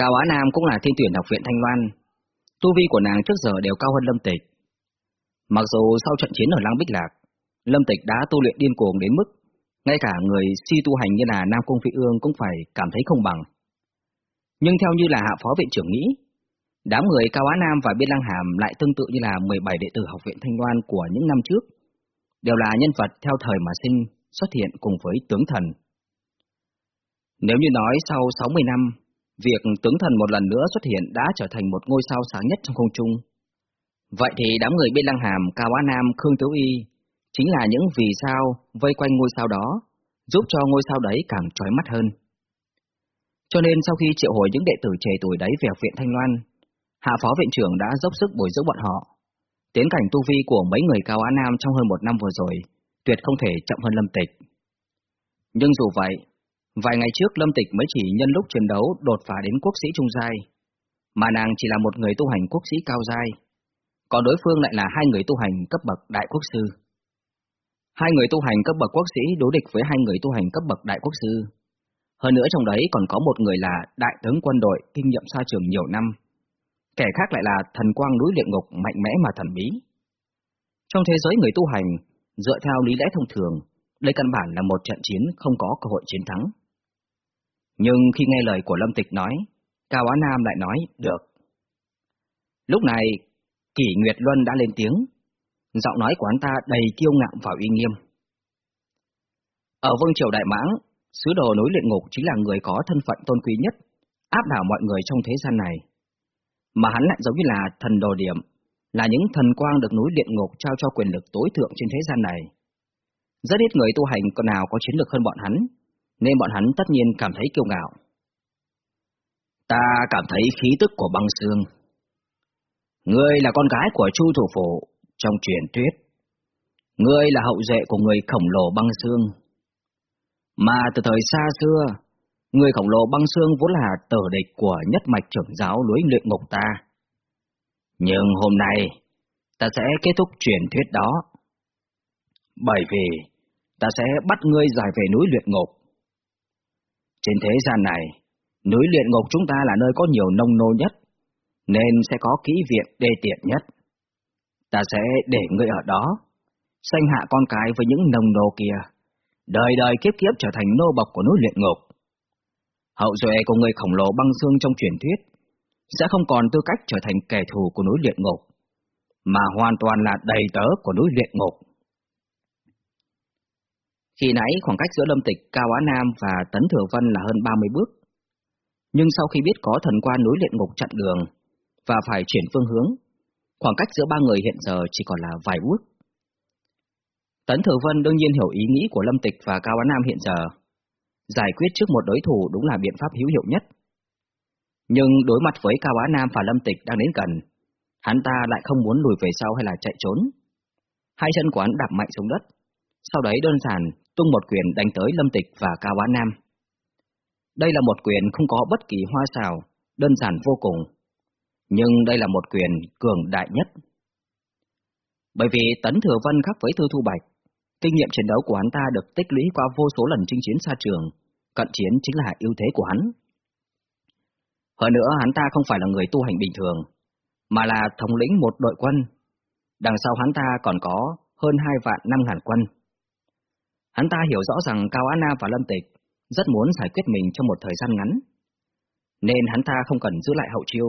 Cao Á Nam cũng là thiên tuyển học viện Thanh Loan. Tu vi của nàng trước giờ đều cao hơn Lâm Tịch. Mặc dù sau trận chiến ở Lăng Bích Lạc, Lâm Tịch đã tu luyện điên cuồng đến mức ngay cả người si tu hành như là Nam Cung Phi Ương cũng phải cảm thấy không bằng. Nhưng theo như là hạ phó viện trưởng nghĩ, đám người Cao Á Nam và Biên Lăng Hàm lại tương tự như là 17 đệ tử học viện Thanh Loan của những năm trước, đều là nhân vật theo thời mà sinh, xuất hiện cùng với tướng thần. Nếu như nói sau 60 năm, việc tướng thần một lần nữa xuất hiện đã trở thành một ngôi sao sáng nhất trong không trung, vậy thì đám người bên Lăng Hàm, Cao Á Nam, Khương Tiếu Y chính là những vì sao vây quanh ngôi sao đó, giúp cho ngôi sao đấy càng trói mắt hơn. Cho nên sau khi triệu hồi những đệ tử trẻ tuổi đấy về học viện Thanh Loan, Hạ Phó Viện trưởng đã dốc sức bồi dưỡng bọn họ. Tiến cảnh tu vi của mấy người cao Á Nam trong hơn một năm vừa rồi, tuyệt không thể chậm hơn Lâm Tịch. Nhưng dù vậy, vài ngày trước Lâm Tịch mới chỉ nhân lúc chiến đấu đột phá đến quốc sĩ trung giai, mà nàng chỉ là một người tu hành quốc sĩ cao giai, còn đối phương lại là hai người tu hành cấp bậc đại quốc sư. Hai người tu hành cấp bậc quốc sĩ đối địch với hai người tu hành cấp bậc đại quốc sư. Hơn nữa trong đấy còn có một người là đại tướng quân đội kinh nghiệm xa trường nhiều năm. Kẻ khác lại là thần quang núi luyện ngục mạnh mẽ mà thần bí. Trong thế giới người tu hành, dựa theo lý lẽ thông thường, đây căn bản là một trận chiến không có cơ hội chiến thắng. Nhưng khi nghe lời của Lâm Tịch nói, Cao Á Nam lại nói, được. Lúc này, Kỷ Nguyệt Luân đã lên tiếng, giọng nói của hắn ta đầy kiêu ngạo và uy nghiêm. Ở vương triều Đại Mãng, sứ đồ núi luyện ngục chính là người có thân phận tôn quý nhất, áp đảo mọi người trong thế gian này. Mà hắn lại giống như là thần đồ điểm, là những thần quang được núi luyện ngục trao cho quyền lực tối thượng trên thế gian này. Rất ít người tu hành còn nào có chiến lược hơn bọn hắn, nên bọn hắn tất nhiên cảm thấy kiêu ngạo. Ta cảm thấy khí tức của băng xương. Ngươi là con gái của Chu thủ phổ trong truyền thuyết, ngươi là hậu duệ của người khổng lồ băng xương. Mà từ thời xa xưa, người khổng lồ băng xương vốn là tử địch của nhất mạch trưởng giáo núi luyện ngục ta. Nhưng hôm nay, ta sẽ kết thúc truyền thuyết đó. Bởi vì, ta sẽ bắt ngươi giải về núi luyện ngục. Trên thế gian này, núi luyện ngục chúng ta là nơi có nhiều nông nô nhất, nên sẽ có kỹ viện đê tiện nhất ta sẽ để ngươi ở đó, sanh hạ con cái với những nông nô kia, đời đời kiếp kiếp trở thành nô bộc của núi luyện ngục. Hậu duệ của người khổng lồ băng xương trong truyền thuyết sẽ không còn tư cách trở thành kẻ thù của núi luyện ngục, mà hoàn toàn là đầy tớ của núi luyện ngục. Khi nãy khoảng cách giữa Lâm Tịch, Cao Á Nam và Tấn Thừa Vân là hơn 30 bước. Nhưng sau khi biết có thần quan núi luyện ngục chặn đường và phải chuyển phương hướng, Khoảng cách giữa ba người hiện giờ chỉ còn là vài bước. Tấn Thừa Vân đương nhiên hiểu ý nghĩ của Lâm Tịch và Cao Á Nam hiện giờ. Giải quyết trước một đối thủ đúng là biện pháp hữu hiệu nhất. Nhưng đối mặt với Cao Á Nam và Lâm Tịch đang đến gần, hắn ta lại không muốn lùi về sau hay là chạy trốn. Hai chân của hắn đạp mạnh xuống đất, sau đấy đơn giản tung một quyền đánh tới Lâm Tịch và Cao Á Nam. Đây là một quyền không có bất kỳ hoa xào, đơn giản vô cùng, nhưng đây là một quyền cường đại nhất. Bởi vì Tấn Thừa Vân khác với Thư Thu Bạch, kinh nghiệm chiến đấu của hắn ta được tích lũy qua vô số lần chinh chiến xa trường, cận chiến chính là ưu thế của hắn. Hơn nữa hắn ta không phải là người tu hành bình thường, mà là thống lĩnh một đội quân. Đằng sau hắn ta còn có hơn hai vạn năm ngàn quân. Hắn ta hiểu rõ rằng Cao Á Na và Lâm Tịch rất muốn giải quyết mình trong một thời gian ngắn, nên hắn ta không cần giữ lại hậu chiêu,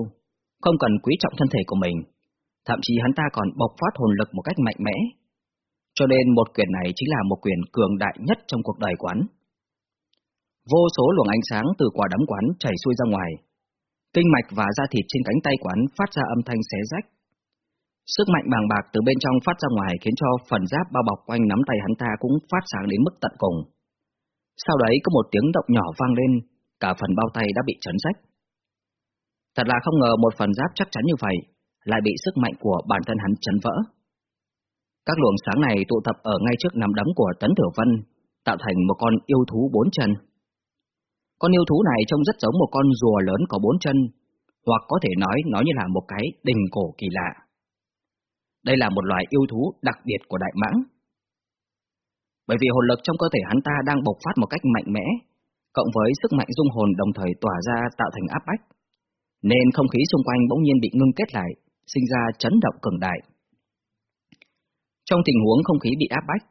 không cần quý trọng thân thể của mình, thậm chí hắn ta còn bộc phát hồn lực một cách mạnh mẽ. Cho nên một quyền này chính là một quyền cường đại nhất trong cuộc đời quán. Vô số luồng ánh sáng từ quả đấm quán chảy xuôi ra ngoài. Kinh mạch và da thịt trên cánh tay quán phát ra âm thanh xé rách. Sức mạnh bàng bạc từ bên trong phát ra ngoài khiến cho phần giáp bao bọc quanh nắm tay hắn ta cũng phát sáng đến mức tận cùng. Sau đấy có một tiếng động nhỏ vang lên, cả phần bao tay đã bị chấn rách. Thật là không ngờ một phần giáp chắc chắn như vậy, lại bị sức mạnh của bản thân hắn chấn vỡ. Các luồng sáng này tụ tập ở ngay trước nắm đấm của Tấn Tiểu Vân, tạo thành một con yêu thú bốn chân. Con yêu thú này trông rất giống một con rùa lớn có bốn chân, hoặc có thể nói nó như là một cái đình cổ kỳ lạ. Đây là một loài yêu thú đặc biệt của Đại Mãng. Bởi vì hồn lực trong cơ thể hắn ta đang bộc phát một cách mạnh mẽ, cộng với sức mạnh dung hồn đồng thời tỏa ra tạo thành áp bách, nên không khí xung quanh bỗng nhiên bị ngưng kết lại, sinh ra chấn động cường đại. Trong tình huống không khí bị áp bách,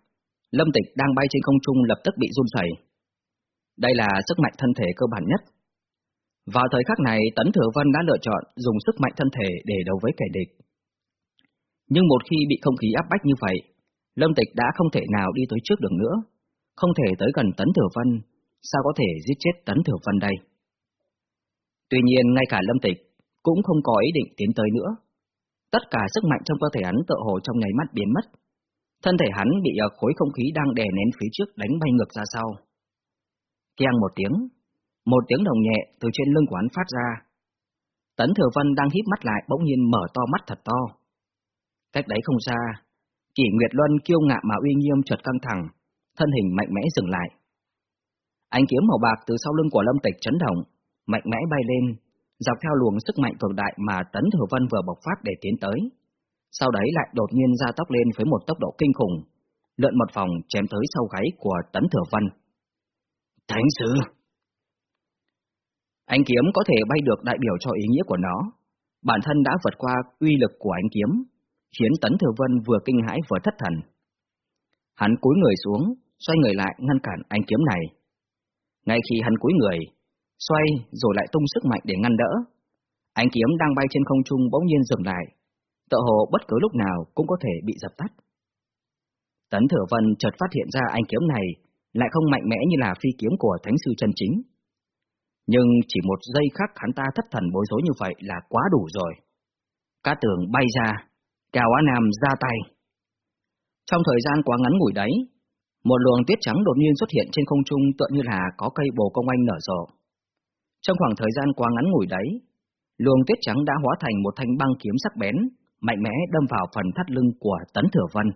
Lâm Tịch đang bay trên không trung lập tức bị run rẩy. Đây là sức mạnh thân thể cơ bản nhất. Vào thời khắc này, Tấn Thừa Vân đã lựa chọn dùng sức mạnh thân thể để đấu với kẻ địch. Nhưng một khi bị không khí áp bách như vậy, Lâm Tịch đã không thể nào đi tới trước được nữa, không thể tới gần Tấn Thừa Vân, sao có thể giết chết Tấn Thừa Vân đây? Tuy nhiên ngay cả Lâm Tịch cũng không có ý định tiến tới nữa. Tất cả sức mạnh trong cơ thể hắn tự hồ trong nháy mắt biến mất. Thân thể hắn bị ờ, khối không khí đang đè nén phía trước đánh bay ngược ra sau. Keng một tiếng, một tiếng đồng nhẹ từ trên lưng của hắn phát ra. Tấn Thừa Vân đang híp mắt lại bỗng nhiên mở to mắt thật to. Cách đấy không xa, Kỷ Nguyệt Luân kiêu ngạo mà uy nghiêm chợt căng thẳng, thân hình mạnh mẽ dừng lại. Ánh kiếm màu bạc từ sau lưng của Lâm Tịch chấn động, mạnh mẽ bay lên, dọc theo luồng sức mạnh cường đại mà Tấn Thừa Vân vừa bộc phát để tiến tới. Sau đấy lại đột nhiên ra tốc lên với một tốc độ kinh khủng, lượn một vòng chém tới sau gáy của Tấn Thừa Vân. Thánh sư! Ánh kiếm có thể bay được đại biểu cho ý nghĩa của nó. Bản thân đã vượt qua uy lực của ánh kiếm, khiến Tấn Thừa Vân vừa kinh hãi vừa thất thần. Hắn cúi người xuống, xoay người lại ngăn cản ánh kiếm này. Ngay khi hắn cúi người, xoay rồi lại tung sức mạnh để ngăn đỡ, ánh kiếm đang bay trên không trung bỗng nhiên dừng lại, tựa hồ bất cứ lúc nào cũng có thể bị dập tắt. Tấn Thừa Vân chợt phát hiện ra ánh kiếm này lại không mạnh mẽ như là phi kiếm của Thánh Sư chân chính. Nhưng chỉ một giây khắc hắn ta thất thần bối rối như vậy là quá đủ rồi. Cá tường bay ra, Cao Á Nam ra tay. Trong thời gian quá ngắn ngủi đấy, một luồng tuyết trắng đột nhiên xuất hiện trên không trung tựa như là có cây bồ công anh nở rộ. Trong khoảng thời gian quá ngắn ngủi đấy, luồng tuyết trắng đã hóa thành một thanh băng kiếm sắc bén, mạnh mẽ đâm vào phần thắt lưng của Tấn Thừa Vân.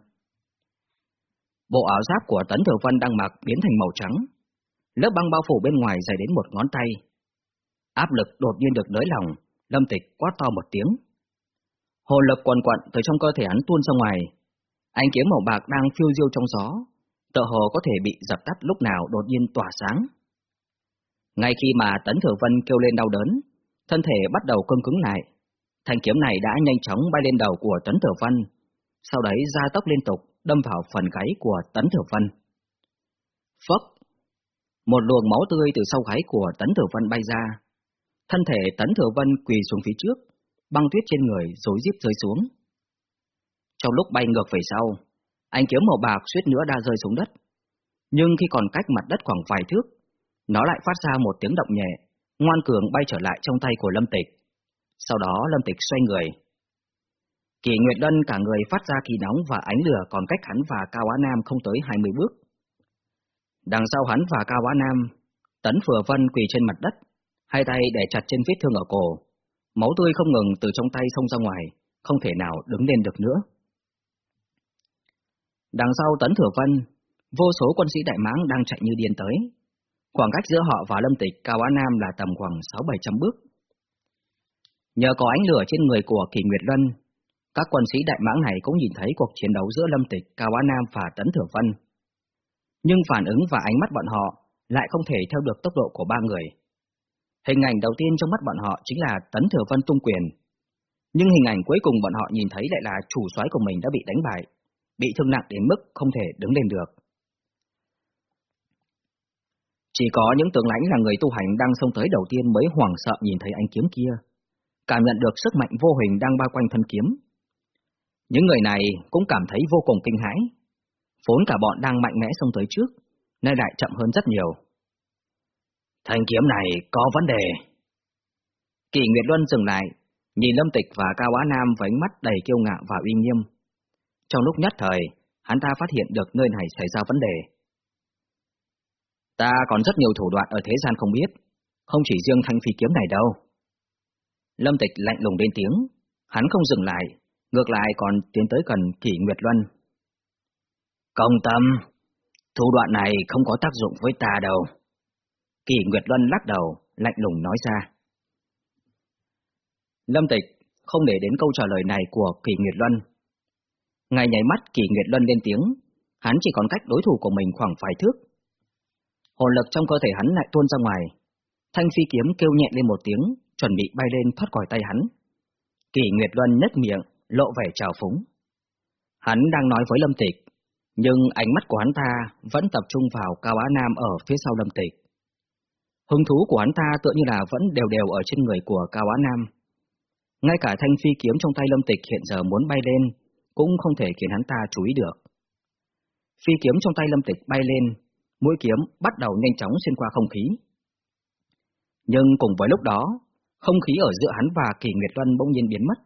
Bộ áo giáp của Tấn Thừa Vân đang mặc biến thành màu trắng, lớp băng bao phủ bên ngoài dày đến một ngón tay. Áp lực đột nhiên được nới lỏng, Lâm Tịch quát to một tiếng. Hồ lực quần quận từ trong cơ thể hắn tuôn ra ngoài, ánh kiếm màu bạc đang phiêu diêu trong gió, tựa hồ có thể bị dập tắt lúc nào đột nhiên tỏa sáng. Ngay khi mà Tấn Thừa Vân kêu lên đau đớn, thân thể bắt đầu cưng cứng lại, thanh kiếm này đã nhanh chóng bay lên đầu của Tấn Thừa Vân, sau đấy ra tốc liên tục đâm vào phần gáy của Tấn Thừa Vân. Phốc! Một luồng máu tươi từ sau gáy của Tấn Thừa Vân bay ra. Thân thể Tấn Thừa Vân quỳ xuống phía trước, băng tuyết trên người rối rít rơi xuống. Trong lúc bay ngược về sau, anh kiếm màu bạc suýt nữa đã rơi xuống đất. Nhưng khi còn cách mặt đất khoảng vài thước, nó lại phát ra một tiếng động nhẹ, ngoan cường bay trở lại trong tay của Lâm Tịch. Sau đó Lâm Tịch xoay người. Kỳ Nguyệt Đân cả người phát ra kỳ nóng và ánh lửa còn cách hắn và Cao Á Nam không tới 20 bước. Đằng sau hắn và Cao Á Nam, Tấn Phừa Vân quỳ trên mặt đất, hai tay để chặt trên vết thương ở cổ. Máu tươi không ngừng từ trong tay xông ra ngoài, không thể nào đứng lên được nữa. Đằng sau Tấn Thừa Vân, vô số quân sĩ Đại Mãng đang chạy như điên tới. Khoảng cách giữa họ và Lâm Tịch Cao Á Nam là tầm khoảng 6-700 bước. Nhờ có ánh lửa trên người của Kỳ Nguyệt Lân, các quân sĩ Đại Mãng này cũng nhìn thấy cuộc chiến đấu giữa Lâm Tịch, Cao Á Nam và Tấn Thừa Vân. Nhưng phản ứng và ánh mắt bọn họ lại không thể theo được tốc độ của ba người. Hình ảnh đầu tiên trong mắt bọn họ chính là Tấn Thừa Vân tung quyền. Nhưng hình ảnh cuối cùng bọn họ nhìn thấy lại là chủ soái của mình đã bị đánh bại, bị thương nặng đến mức không thể đứng lên được. Chỉ có những tướng lãnh là người tu hành đang xông tới đầu tiên mới hoảng sợ nhìn thấy anh kiếm kia, cảm nhận được sức mạnh vô hình đang bao quanh thân kiếm. Những người này cũng cảm thấy vô cùng kinh hãi, vốn cả bọn đang mạnh mẽ xông tới trước, nay lại chậm hơn rất nhiều. Thanh kiếm này có vấn đề. Kỳ Nguyệt Luân dừng lại, nhìn Lâm Tịch và Cao Á Nam với ánh mắt đầy kiêu ngạo và uy nghiêm. Trong lúc nhất thời, hắn ta phát hiện được nơi này xảy ra vấn đề. Ta còn rất nhiều thủ đoạn ở thế gian không biết, không chỉ riêng thanh phi kiếm này đâu. Lâm Tịch lạnh lùng lên tiếng, hắn không dừng lại, ngược lại còn tiến tới gần Kỷ Nguyệt Luân. Công tâm, thủ đoạn này không có tác dụng với ta đâu. Kỳ Nguyệt Luân lắc đầu, lạnh lùng nói ra. Lâm Tịch không để đến câu trả lời này của Kỳ Nguyệt Luân. Ngay nhảy mắt Kỳ Nguyệt Luân lên tiếng, hắn chỉ còn cách đối thủ của mình khoảng vài thước. Hồn lực trong cơ thể hắn lại tuôn ra ngoài. Thanh phi kiếm kêu nhẹ lên một tiếng, chuẩn bị bay lên thoát khỏi tay hắn. Kỳ Nguyệt Luân nhếch miệng, lộ vẻ trào phúng. Hắn đang nói với Lâm Tịch, nhưng ánh mắt của hắn ta vẫn tập trung vào Cao Á Nam ở phía sau Lâm Tịch. Hứng thú của hắn ta tựa như là vẫn đều đều ở trên người của Cao Á Nam. Ngay cả thanh phi kiếm trong tay Lâm Tịch hiện giờ muốn bay lên, cũng không thể khiến hắn ta chú ý được. Phi kiếm trong tay Lâm Tịch bay lên, mũi kiếm bắt đầu nhanh chóng xuyên qua không khí. Nhưng cùng với lúc đó, không khí ở giữa hắn và Kỳ Nguyệt Luân bỗng nhiên biến mất,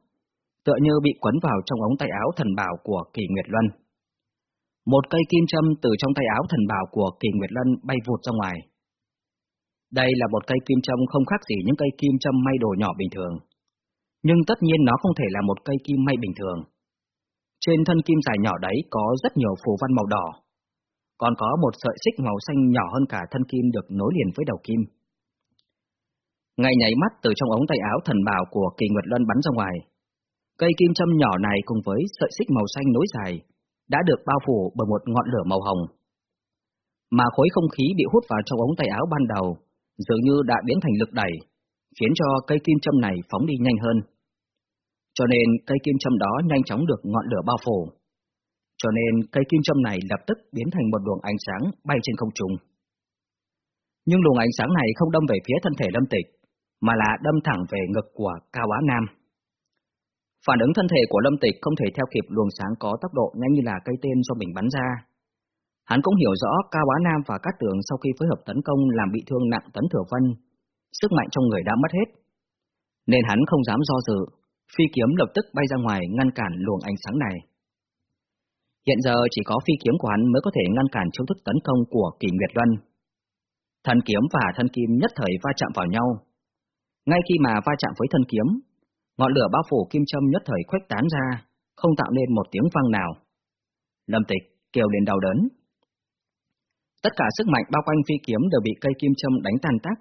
tựa như bị quấn vào trong ống tay áo thần bảo của Kỳ Nguyệt Luân. Một cây kim châm từ trong tay áo thần bảo của Kỳ Nguyệt Luân bay vụt ra ngoài. Đây là một cây kim châm không khác gì những cây kim châm may đồ nhỏ bình thường. Nhưng tất nhiên nó không thể là một cây kim may bình thường. Trên thân kim dài nhỏ đấy có rất nhiều phù văn màu đỏ. Còn có một sợi xích màu xanh nhỏ hơn cả thân kim được nối liền với đầu kim. Ngay nhảy mắt từ trong ống tay áo thần bào của Kỳ Nguyệt Luân bắn ra ngoài. Cây kim châm nhỏ này cùng với sợi xích màu xanh nối dài đã được bao phủ bởi một ngọn lửa màu hồng. Mà khối không khí bị hút vào trong ống tay áo ban đầu dường như đã biến thành lực đẩy, khiến cho cây kim châm này phóng đi nhanh hơn. Cho nên cây kim châm đó nhanh chóng được ngọn lửa bao phủ. Cho nên cây kim châm này lập tức biến thành một luồng ánh sáng bay trên không trung. Nhưng luồng ánh sáng này không đâm về phía thân thể lâm tịch, mà là đâm thẳng về ngực của Cao Á Nam. Phản ứng thân thể của lâm tịch không thể theo kịp luồng sáng có tốc độ nhanh như là cây tên do mình bắn ra. Hắn cũng hiểu rõ Cao bá Nam và Cát Tường sau khi phối hợp tấn công làm bị thương nặng Tấn Thừa Vân, sức mạnh trong người đã mất hết. Nên hắn không dám do dự, phi kiếm lập tức bay ra ngoài ngăn cản luồng ánh sáng này. Hiện giờ chỉ có phi kiếm của hắn mới có thể ngăn cản chiêu thức tấn công của Kỳ Nguyệt Luân. Thân kiếm và thân kim nhất thời va chạm vào nhau. Ngay khi mà va chạm với thân kiếm, ngọn lửa bao phủ kim châm nhất thời khuếch tán ra, không tạo nên một tiếng vang nào. Lâm Tịch kêu lên đau đớn. Tất cả sức mạnh bao quanh phi kiếm đều bị cây kim châm đánh tan tác.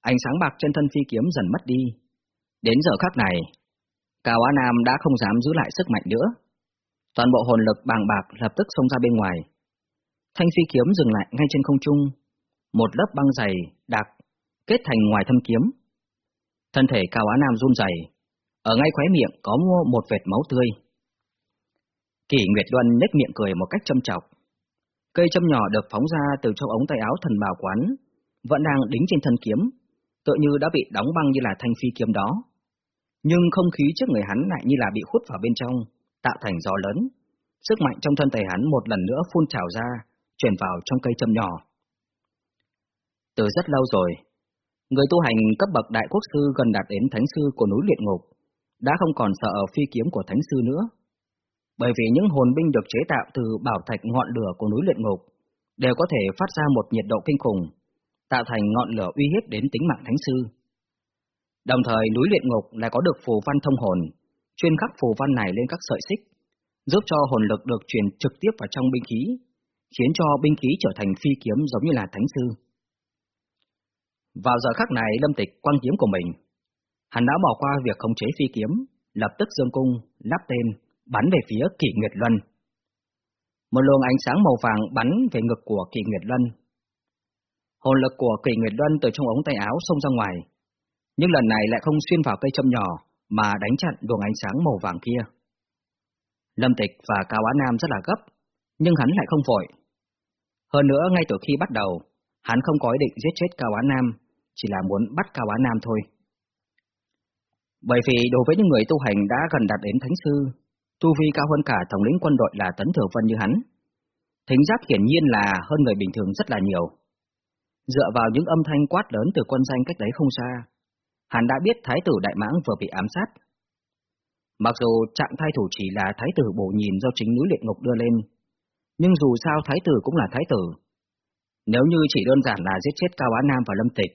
Ánh sáng bạc trên thân phi kiếm dần mất đi. Đến giờ khắc này, Cao Á Nam đã không dám giữ lại sức mạnh nữa. Toàn bộ hồn lực bàng bạc lập tức xông ra bên ngoài. Thanh phi kiếm dừng lại ngay trên không trung, một lớp băng dày đặc kết thành ngoài thân kiếm. Thân thể Cao Á Nam run rẩy, ở ngay khóe miệng có một vệt máu tươi. Kỷ Nguyệt Luân nhếch miệng cười một cách châm chọc. Cây châm nhỏ được phóng ra từ trong ống tay áo thần bào quán, vẫn đang đính trên thân kiếm, tựa như đã bị đóng băng như là thanh phi kiếm đó. Nhưng không khí trước người hắn lại như là bị hút vào bên trong, tạo thành gió lớn. Sức mạnh trong thân thể hắn một lần nữa phun trào ra, truyền vào trong cây châm nhỏ. Từ rất lâu rồi, người tu hành cấp bậc đại quốc sư gần đạt đến thánh sư của núi luyện ngục, đã không còn sợ phi kiếm của thánh sư nữa bởi vì những hồn binh được chế tạo từ bảo thạch ngọn lửa của núi luyện ngục đều có thể phát ra một nhiệt độ kinh khủng, tạo thành ngọn lửa uy hiếp đến tính mạng thánh sư. Đồng thời núi luyện ngục lại có được phù văn thông hồn, chuyên khắc phù văn này lên các sợi xích, giúp cho hồn lực được truyền trực tiếp vào trong binh khí, khiến cho binh khí trở thành phi kiếm giống như là thánh sư. Vào giờ khắc này lâm tịch quang kiếm của mình, hắn đã bỏ qua việc khống chế phi kiếm, lập tức dương cung, lắp tên, bắn về phía Kỷ Nguyệt Luân. Một luồng ánh sáng màu vàng bắn về ngực của Kỷ Nguyệt Luân. Hồn lực của Kỷ Nguyệt Luân từ trong ống tay áo xông ra ngoài, nhưng lần này lại không xuyên vào cây châm nhỏ mà đánh chặn luồng ánh sáng màu vàng kia. Lâm Tịch và Cao Á Nam rất là gấp, nhưng hắn lại không vội. Hơn nữa ngay từ khi bắt đầu, hắn không có ý định giết chết Cao Á Nam, chỉ là muốn bắt Cao Á Nam thôi. Bởi vì đối với những người tu hành đã gần đạt đến Thánh Sư, tu vi cao hơn cả thống lĩnh quân đội là Tấn Thừa Vân như hắn. Thính giác hiển nhiên là hơn người bình thường rất là nhiều. Dựa vào những âm thanh quát lớn từ quân danh cách đấy không xa, hắn đã biết Thái tử Đại Mãng vừa bị ám sát. Mặc dù trạng thái thủ chỉ là Thái tử bổ nhìn do chính núi luyện ngục đưa lên, nhưng dù sao Thái tử cũng là Thái tử. Nếu như chỉ đơn giản là giết chết Cao Á Nam và Lâm Tịch,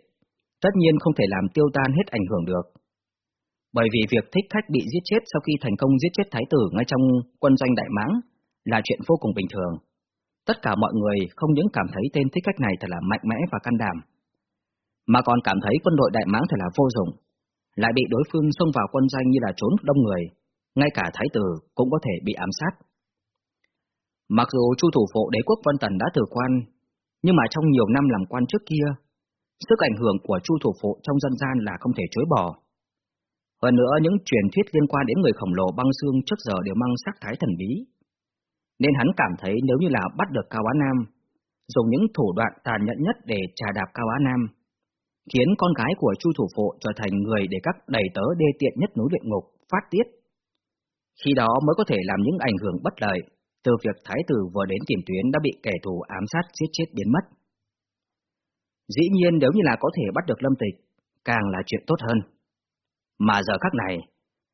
tất nhiên không thể làm tiêu tan hết ảnh hưởng được. Bởi vì việc thích khách bị giết chết sau khi thành công giết chết thái tử ngay trong quân doanh Đại Mãng là chuyện vô cùng bình thường. Tất cả mọi người không những cảm thấy tên thích khách này thật là mạnh mẽ và can đảm, mà còn cảm thấy quân đội Đại Mãng thật là vô dụng, lại bị đối phương xông vào quân doanh như là trốn đông người, ngay cả thái tử cũng có thể bị ám sát. Mặc dù chu thủ phụ đế quốc Vân Tần đã từ quan, nhưng mà trong nhiều năm làm quan trước kia, Sức ảnh hưởng của Chu thủ phụ trong dân gian là không thể chối bỏ. Hơn nữa những truyền thuyết liên quan đến người khổng lồ băng xương trước giờ đều mang sắc thái thần bí. Nên hắn cảm thấy nếu như là bắt được Cao Á Nam, dùng những thủ đoạn tàn nhẫn nhất để trà đạp Cao Á Nam, khiến con gái của Chu thủ phụ trở thành người để các đầy tớ đê tiện nhất núi luyện ngục phát tiết. Khi đó mới có thể làm những ảnh hưởng bất lợi từ việc thái tử vừa đến tiền tuyến đã bị kẻ thù ám sát giết chết biến mất. Dĩ nhiên nếu như là có thể bắt được Lâm Tịch, càng là chuyện tốt hơn. Mà giờ khắc này,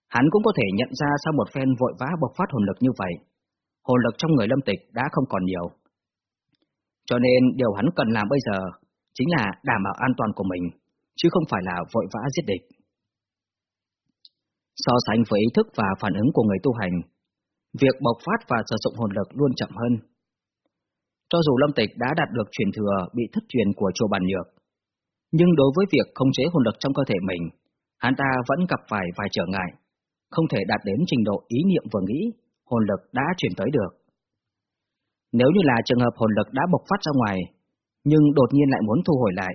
hắn cũng có thể nhận ra sau một phen vội vã bộc phát hồn lực như vậy, hồn lực trong người Lâm Tịch đã không còn nhiều. Cho nên điều hắn cần làm bây giờ chính là đảm bảo an toàn của mình, chứ không phải là vội vã giết địch. So sánh với ý thức và phản ứng của người tu hành, việc bộc phát và sử dụng hồn lực luôn chậm hơn. Cho dù Lâm Tịch đã đạt được truyền thừa bị thất truyền của chùa Bản Nhược, nhưng đối với việc khống chế hồn lực trong cơ thể mình, hắn ta vẫn gặp phải vài trở ngại, không thể đạt đến trình độ ý niệm vừa nghĩ, hồn lực đã chuyển tới được. Nếu như là trường hợp hồn lực đã bộc phát ra ngoài, nhưng đột nhiên lại muốn thu hồi lại,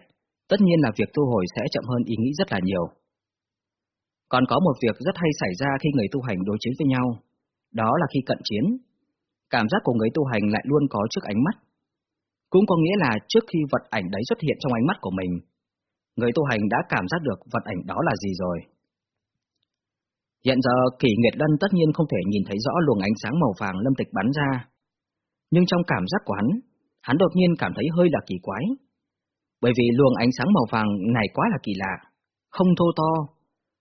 tất nhiên là việc thu hồi sẽ chậm hơn ý nghĩ rất là nhiều. Còn có một việc rất hay xảy ra khi người tu hành đối chiến với nhau, đó là khi cận chiến. Cảm giác của người tu hành lại luôn có trước ánh mắt. Cũng có nghĩa là trước khi vật ảnh đấy xuất hiện trong ánh mắt của mình, người tu hành đã cảm giác được vật ảnh đó là gì rồi. Hiện giờ kỷ Nguyệt Lân tất nhiên không thể nhìn thấy rõ luồng ánh sáng màu vàng lâm tịch bắn ra. Nhưng trong cảm giác của hắn, hắn đột nhiên cảm thấy hơi là kỳ quái. Bởi vì luồng ánh sáng màu vàng này quá là kỳ lạ, không thô to,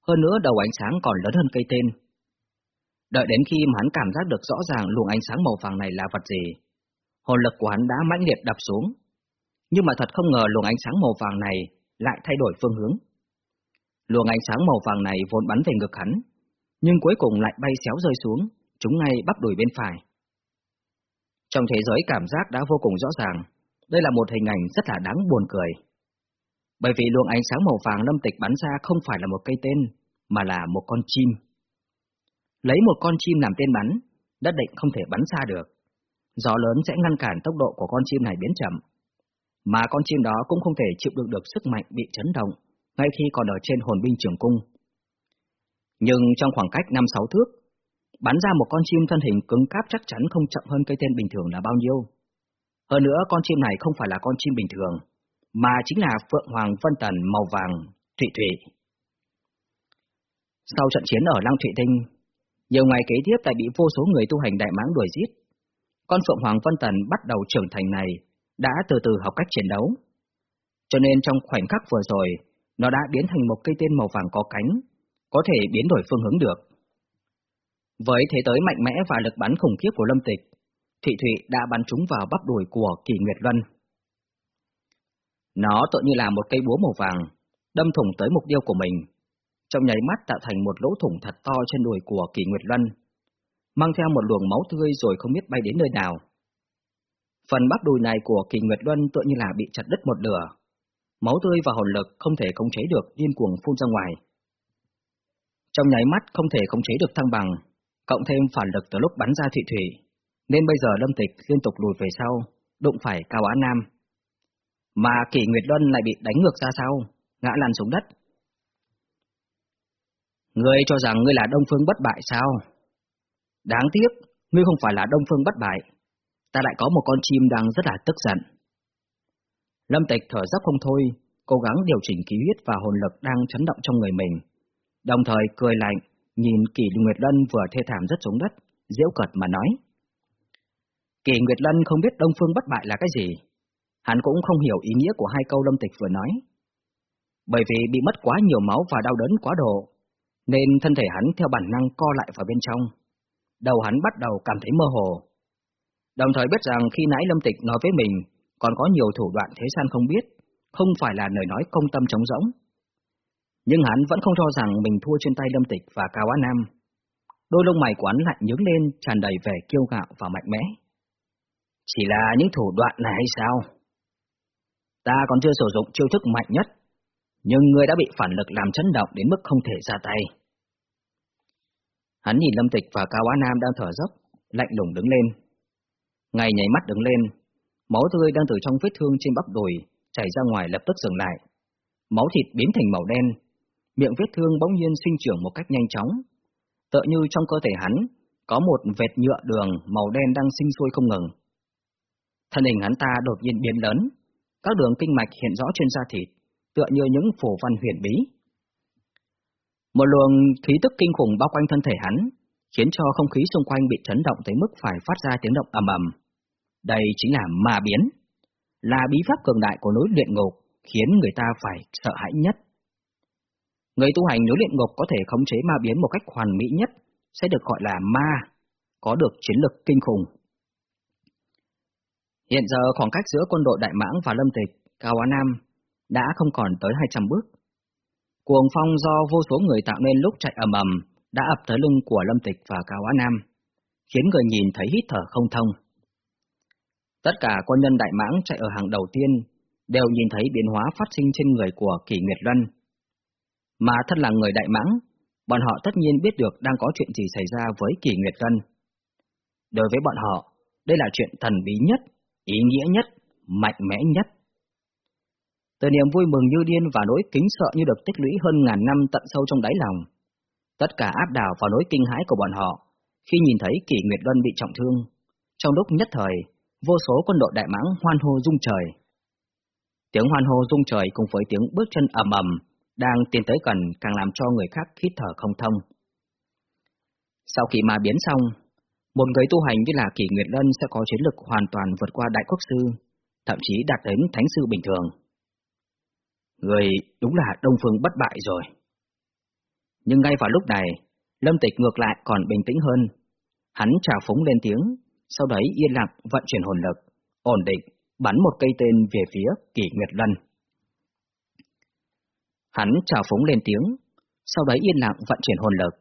hơn nữa đầu ánh sáng còn lớn hơn cây tên. Đợi đến khi mà hắn cảm giác được rõ ràng luồng ánh sáng màu vàng này là vật gì, hồn lực của hắn đã mãnh liệt đập xuống. Nhưng mà thật không ngờ luồng ánh sáng màu vàng này lại thay đổi phương hướng. Luồng ánh sáng màu vàng này vốn bắn về ngực hắn, nhưng cuối cùng lại bay xéo rơi xuống, chúng ngay bắp đùi bên phải. Trong thế giới cảm giác đã vô cùng rõ ràng, đây là một hình ảnh rất là đáng buồn cười. Bởi vì luồng ánh sáng màu vàng lâm tịch bắn ra không phải là một cây tên, mà là một con chim. Lấy một con chim làm tên bắn, đất định không thể bắn xa được. Gió lớn sẽ ngăn cản tốc độ của con chim này biến chậm. Mà con chim đó cũng không thể chịu đựng được sức mạnh bị chấn động, ngay khi còn ở trên hồn binh trường cung. Nhưng trong khoảng cách 5-6 thước, bắn ra một con chim thân hình cứng cáp chắc chắn không chậm hơn cây tên bình thường là bao nhiêu. Hơn nữa con chim này không phải là con chim bình thường, mà chính là Phượng Hoàng Vân Tần màu vàng, Thụy Thụy. Sau trận chiến ở Lăng Thụy Tinh, nhiều ngày kế tiếp tại bị vô số người tu hành đại mãng đuổi giết, con Phượng Hoàng Vân Tần bắt đầu trưởng thành này đã từ từ học cách chiến đấu. Cho nên trong khoảnh khắc vừa rồi, nó đã biến thành một cây tên màu vàng có cánh, có thể biến đổi phương hướng được. Với thế tới mạnh mẽ và lực bắn khủng khiếp của Lâm Tịch, thụy Thụy đã bắn trúng vào bắp đùi của Kỳ Nguyệt Luân. Nó tự như là một cây búa màu vàng, đâm thủng tới mục tiêu của mình, trong nháy mắt tạo thành một lỗ thủng thật to trên đùi của Kỳ Nguyệt Luân, mang theo một luồng máu tươi rồi không biết bay đến nơi nào. Phần bắp đùi này của Kỳ Nguyệt Luân tựa như là bị chặt đứt một lửa, máu tươi và hồn lực không thể khống chế được điên cuồng phun ra ngoài. Trong nháy mắt không thể khống chế được thăng bằng, cộng thêm phản lực từ lúc bắn ra thị thủy, nên bây giờ Lâm Tịch liên tục lùi về sau, đụng phải Cao Á Nam. Mà kỳ Nguyệt Luân lại bị đánh ngược ra sau, ngã lăn xuống đất. Ngươi cho rằng ngươi là Đông Phương bất bại sao? Đáng tiếc, ngươi không phải là Đông Phương bất bại. Ta lại có một con chim đang rất là tức giận. Lâm Tịch thở dốc không thôi, cố gắng điều chỉnh khí huyết và hồn lực đang chấn động trong người mình. Đồng thời cười lạnh, nhìn Kỳ Nguyệt Lân vừa thê thảm rất xuống đất, diễu cợt mà nói. Kỳ Nguyệt Lân không biết Đông Phương bất bại là cái gì. Hắn cũng không hiểu ý nghĩa của hai câu Lâm Tịch vừa nói. Bởi vì bị mất quá nhiều máu và đau đớn quá độ, nên thân thể hắn theo bản năng co lại vào bên trong. Đầu hắn bắt đầu cảm thấy mơ hồ. Đồng thời biết rằng khi nãy Lâm Tịch nói với mình còn có nhiều thủ đoạn thế gian không biết, không phải là lời nói công tâm trống rỗng. Nhưng hắn vẫn không cho rằng mình thua trên tay Lâm Tịch và Cao Á Nam. Đôi lông mày của hắn lại nhướng lên tràn đầy vẻ kiêu ngạo và mạnh mẽ. Chỉ là những thủ đoạn này hay sao? Ta còn chưa sử dụng chiêu thức mạnh nhất, nhưng ngươi đã bị phản lực làm chấn động đến mức không thể ra tay. Hắn nhìn Lâm Tịch và Cao Á Nam đang thở dốc, lạnh lùng đứng lên. Ngày nhảy mắt đứng lên, máu tươi đang từ trong vết thương trên bắp đùi chảy ra ngoài lập tức dừng lại, máu thịt biến thành màu đen, miệng vết thương bỗng nhiên sinh trưởng một cách nhanh chóng, tựa như trong cơ thể hắn có một vệt nhựa đường màu đen đang sinh sôi không ngừng. Thân hình hắn ta đột nhiên biến lớn, các đường kinh mạch hiện rõ trên da thịt, tựa như những phổ văn huyền bí. Một luồng khí tức kinh khủng bao quanh thân thể hắn, khiến cho không khí xung quanh bị chấn động tới mức phải phát ra tiếng động ầm ầm. Đây chính là ma biến, là bí pháp cường đại của núi luyện ngục, khiến người ta phải sợ hãi nhất. Người tu hành núi luyện ngục có thể khống chế ma biến một cách hoàn mỹ nhất, sẽ được gọi là ma, có được chiến lực kinh khủng. Hiện giờ khoảng cách giữa quân đội Đại Mãng và Lâm Tịch, Cao Á Nam, đã không còn tới 200 bước. Cuồng phong do vô số người tạo nên lúc chạy ầm ầm đã ập tới lưng của Lâm Tịch và Cao Á Nam, khiến người nhìn thấy hít thở không thông. Tất cả quân nhân Đại Mãng chạy ở hàng đầu tiên đều nhìn thấy biến hóa phát sinh trên người của Kỷ Nguyệt Luân. Mà thân là người Đại Mãng, bọn họ tất nhiên biết được đang có chuyện gì xảy ra với Kỷ Nguyệt Luân. Đối với bọn họ, đây là chuyện thần bí nhất, ý nghĩa nhất, mạnh mẽ nhất. Từ niềm vui mừng như điên và nỗi kính sợ như được tích lũy hơn ngàn năm tận sâu trong đáy lòng. Tất cả áp đảo vào nỗi kinh hãi của bọn họ khi nhìn thấy Kỷ Nguyệt Luân bị trọng thương. Trong lúc nhất thời, vô số quân đội đại mãng hoan hô rung trời. Tiếng hoan hô rung trời cùng với tiếng bước chân ầm ầm đang tiến tới gần càng làm cho người khác hít thở không thông. Sau khi mà biến xong, một người tu hành như là Kỷ Nguyệt Lân sẽ có chiến lực hoàn toàn vượt qua Đại Quốc Sư, thậm chí đạt đến Thánh Sư bình thường. Người đúng là Đông Phương bất bại rồi. Nhưng ngay vào lúc này, Lâm Tịch ngược lại còn bình tĩnh hơn. Hắn trào phúng lên tiếng, sau đấy yên lặng vận chuyển hồn lực, ổn định, bắn một cây tên về phía Kỷ Nguyệt Lân. Hắn trào phúng lên tiếng, sau đấy yên lặng vận chuyển hồn lực,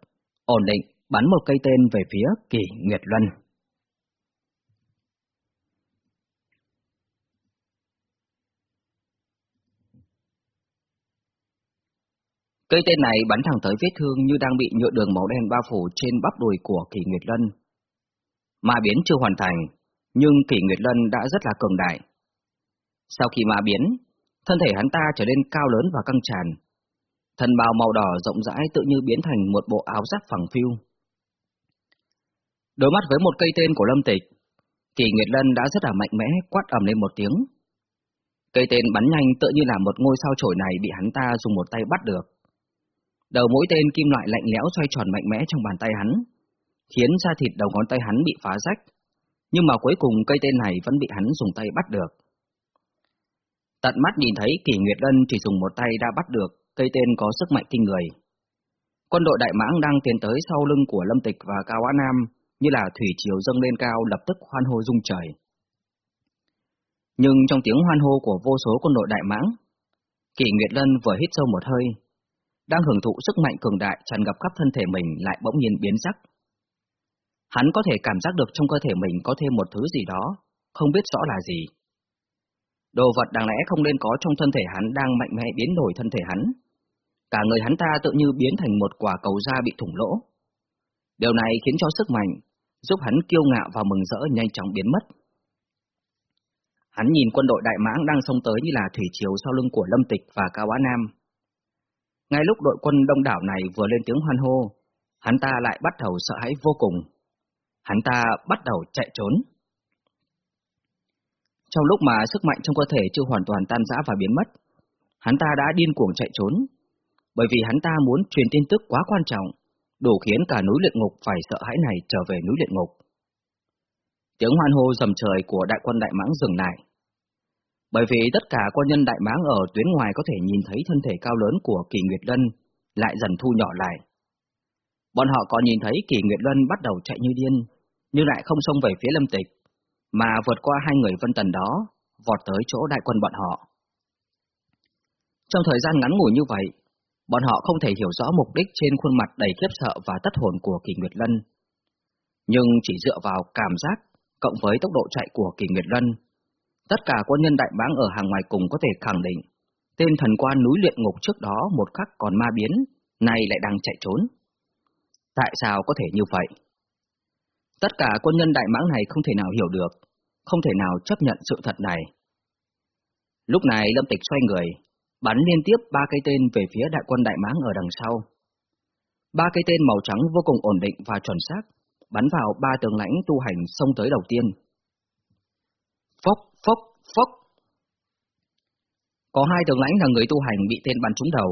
ổn định, bắn một cây tên về phía Kỷ Nguyệt lân Cây tên này bắn thẳng tới vết thương như đang bị nhựa đường màu đen bao phủ trên bắp đùi của Kỷ Nguyệt lân Ma biến chưa hoàn thành, nhưng Kỷ Nguyệt Lân đã rất là cường đại. Sau khi ma biến, thân thể hắn ta trở nên cao lớn và căng tràn. Thần bào màu đỏ rộng rãi tự như biến thành một bộ áo giáp phẳng phiu. Đối mắt với một cây tên của Lâm Tịch, Kỳ Nguyệt Lân đã rất là mạnh mẽ quát ầm lên một tiếng. Cây tên bắn nhanh tự như là một ngôi sao chổi này bị hắn ta dùng một tay bắt được. Đầu mũi tên kim loại lạnh lẽo xoay tròn mạnh mẽ trong bàn tay hắn, khiến da thịt đầu ngón tay hắn bị phá rách, nhưng mà cuối cùng cây tên này vẫn bị hắn dùng tay bắt được. Tận mắt nhìn thấy Kỳ Nguyệt Lân chỉ dùng một tay đã bắt được cây tên có sức mạnh kinh người. Quân đội Đại Mãng đang tiến tới sau lưng của Lâm Tịch và Cao Á Nam, như là thủy triều dâng lên cao lập tức hoan hô rung trời. Nhưng trong tiếng hoan hô của vô số quân đội Đại Mãng, Kỷ Nguyệt Lân vừa hít sâu một hơi, đang hưởng thụ sức mạnh cường đại tràn ngập khắp thân thể mình lại bỗng nhiên biến sắc. Hắn có thể cảm giác được trong cơ thể mình có thêm một thứ gì đó, không biết rõ là gì. Đồ vật đáng lẽ không nên có trong thân thể hắn đang mạnh mẽ biến đổi thân thể hắn. Cả người hắn ta tự như biến thành một quả cầu da bị thủng lỗ. Điều này khiến cho sức mạnh, giúp hắn kiêu ngạo và mừng rỡ nhanh chóng biến mất. Hắn nhìn quân đội Đại Mãng đang xông tới như là thủy triều sau lưng của Lâm Tịch và Cao Á Nam. Ngay lúc đội quân đông đảo này vừa lên tiếng hoan hô, hắn ta lại bắt đầu sợ hãi vô cùng. Hắn ta bắt đầu chạy trốn. Trong lúc mà sức mạnh trong cơ thể chưa hoàn toàn tan rã và biến mất, hắn ta đã điên cuồng chạy trốn, bởi vì hắn ta muốn truyền tin tức quá quan trọng, đủ khiến cả núi luyện ngục phải sợ hãi này trở về núi luyện ngục. Tiếng hoan hô dầm trời của đại quân Đại Mãng dừng lại. Bởi vì tất cả quân nhân Đại Mãng ở tuyến ngoài có thể nhìn thấy thân thể cao lớn của Kỳ Nguyệt Lân lại dần thu nhỏ lại. Bọn họ còn nhìn thấy Kỳ Nguyệt Lân bắt đầu chạy như điên, nhưng lại không xông về phía Lâm Tịch, mà vượt qua hai người vân tần đó, vọt tới chỗ đại quân bọn họ. Trong thời gian ngắn ngủi như vậy, bọn họ không thể hiểu rõ mục đích trên khuôn mặt đầy khiếp sợ và tất hồn của Kỳ Nguyệt Lân. Nhưng chỉ dựa vào cảm giác, cộng với tốc độ chạy của Kỳ Nguyệt Lân, tất cả quân nhân đại báng ở hàng ngoài cùng có thể khẳng định, tên thần quan núi luyện ngục trước đó một khắc còn ma biến, nay lại đang chạy trốn. Tại sao có thể như vậy? Tất cả quân nhân đại mãng này không thể nào hiểu được, không thể nào chấp nhận sự thật này. Lúc này Lâm Tịch xoay người, bắn liên tiếp ba cây tên về phía đại quân Đại Mãng ở đằng sau. Ba cây tên màu trắng vô cùng ổn định và chuẩn xác, bắn vào ba tướng lãnh tu hành xông tới đầu tiên. Phốc, phốc, phốc. Có hai tướng lãnh là người tu hành bị tên bắn trúng đầu,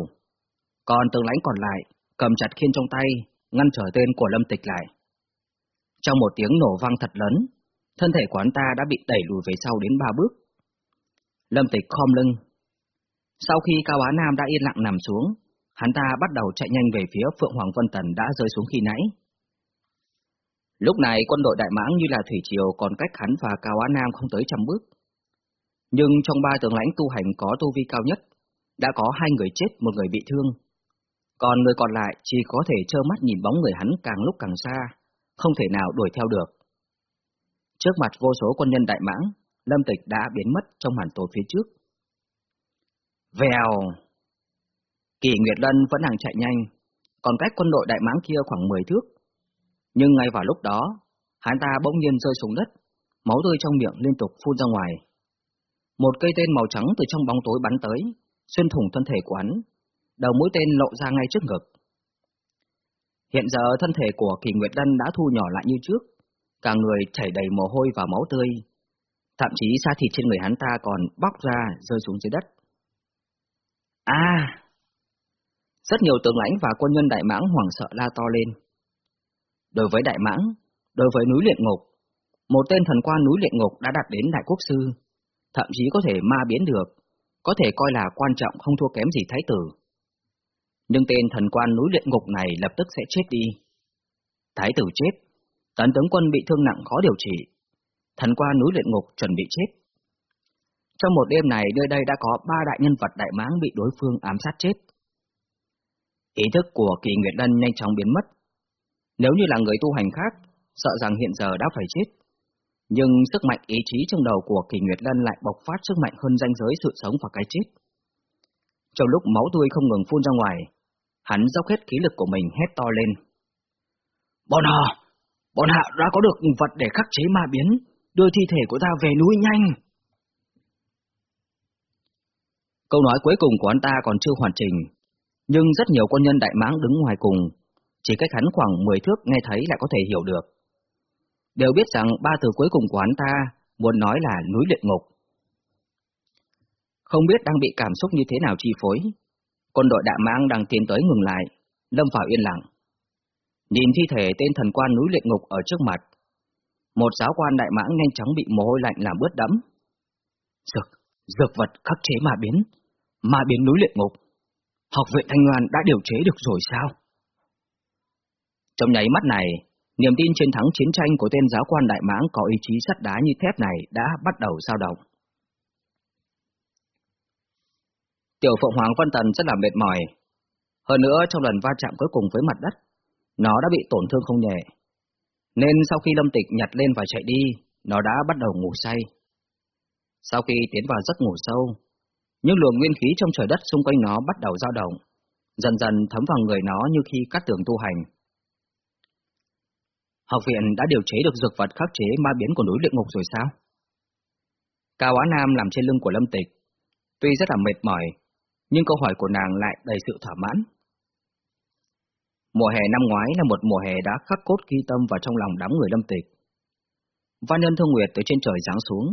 còn tướng lãnh còn lại cầm chặt khiên trong tay, ngăn trở tên của Lâm Tịch lại. Trong một tiếng nổ vang thật lớn, thân thể của hắn ta đã bị đẩy lùi về sau đến ba bước. Lâm Tịch khom lưng. Sau khi Cao Á Nam đã yên lặng nằm xuống, hắn ta bắt đầu chạy nhanh về phía Phượng Hoàng Vân Tần đã rơi xuống khi nãy. Lúc này quân đội Đại Mãng như là thủy triều còn cách hắn và Cao Á Nam không tới trăm bước. Nhưng trong ba tướng lãnh tu hành có tu vi cao nhất, đã có hai người chết, một người bị thương. Còn người còn lại chỉ có thể trơ mắt nhìn bóng người hắn càng lúc càng xa, không thể nào đuổi theo được. Trước mặt vô số quân nhân Đại Mãng, Lâm Tịch đã biến mất trong màn tối phía trước. Vèo! Kỳ Nguyệt Lân vẫn đang chạy nhanh, còn cách quân đội Đại Mãng kia khoảng 10 thước. Nhưng ngay vào lúc đó, hắn ta bỗng nhiên rơi xuống đất, máu tươi trong miệng liên tục phun ra ngoài. Một cây tên màu trắng từ trong bóng tối bắn tới, xuyên thủng thân thể của hắn, đầu mũi tên lộ ra ngay trước ngực. Hiện giờ thân thể của Kỳ Nguyệt Lân đã thu nhỏ lại như trước, cả người chảy đầy mồ hôi và máu tươi, thậm chí da thịt trên người hắn ta còn bóc ra rơi xuống dưới đất. À! Rất nhiều tướng lãnh và quân nhân Đại Mãng hoảng sợ la to lên. Đối với Đại Mãng, đối với núi luyện ngục, một tên thần quan núi luyện ngục đã đạt đến Đại Quốc Sư, thậm chí có thể ma biến được, có thể coi là quan trọng không thua kém gì Thái Tử. Nhưng tên thần quan núi luyện ngục này lập tức sẽ chết đi. Thái Tử chết, tấn tướng quân bị thương nặng khó điều trị, thần quan núi luyện ngục chuẩn bị chết. Trong một đêm này, nơi đây đã có ba đại nhân vật đại mãng bị đối phương ám sát chết. Ý thức của kỳ Nguyệt Đân nhanh chóng biến mất. Nếu như là người tu hành khác, sợ rằng hiện giờ đã phải chết. Nhưng sức mạnh ý chí trong đầu của kỳ Nguyệt Lân lại bộc phát sức mạnh hơn danh giới sự sống và cái chết. Trong lúc máu tươi không ngừng phun ra ngoài, hắn dốc hết khí lực của mình hét to lên. Bọn họ, bọn hạ đã có được vật để khắc chế ma biến, đưa thi thể của ta về núi nhanh. Câu nói cuối cùng của anh ta còn chưa hoàn chỉnh, nhưng rất nhiều quân nhân đại mãng đứng ngoài cùng, chỉ cách hắn khoảng 10 thước nghe thấy lại có thể hiểu được. Đều biết rằng ba từ cuối cùng của hắn ta muốn nói là núi luyện ngục. Không biết đang bị cảm xúc như thế nào chi phối, quân đội đại mãng đang tiến tới ngừng lại, lâm vào yên lặng. Nhìn thi thể tên thần quan núi luyện ngục ở trước mặt, một giáo quan đại mãng nhanh chóng bị mồ hôi lạnh làm bớt đẫm. Dược, dược vật khắc chế ma biến, ma biến núi luyện ngục. Học viện Thanh Loan đã điều chế được rồi sao? Trong nháy mắt này, niềm tin chiến thắng chiến tranh của tên giáo quan đại mãng có ý chí sắt đá như thép này đã bắt đầu dao động. Tiểu Phượng Hoàng Vân Tần rất là mệt mỏi. Hơn nữa trong lần va chạm cuối cùng với mặt đất, nó đã bị tổn thương không nhẹ. Nên sau khi Lâm Tịch nhặt lên và chạy đi, nó đã bắt đầu ngủ say. Sau khi tiến vào giấc ngủ sâu, những luồng nguyên khí trong trời đất xung quanh nó bắt đầu dao động, dần dần thấm vào người nó như khi cắt tường tu hành. Học viện đã điều chế được dược vật khắc chế ma biến của núi luyện ngục rồi sao? Cao Á Nam làm trên lưng của Lâm Tịch, tuy rất là mệt mỏi, nhưng câu hỏi của nàng lại đầy sự thỏa mãn. Mùa hè năm ngoái là một mùa hè đã khắc cốt ghi tâm vào trong lòng đám người lâm tịch. Văn nhân thương nguyệt từ trên trời giáng xuống,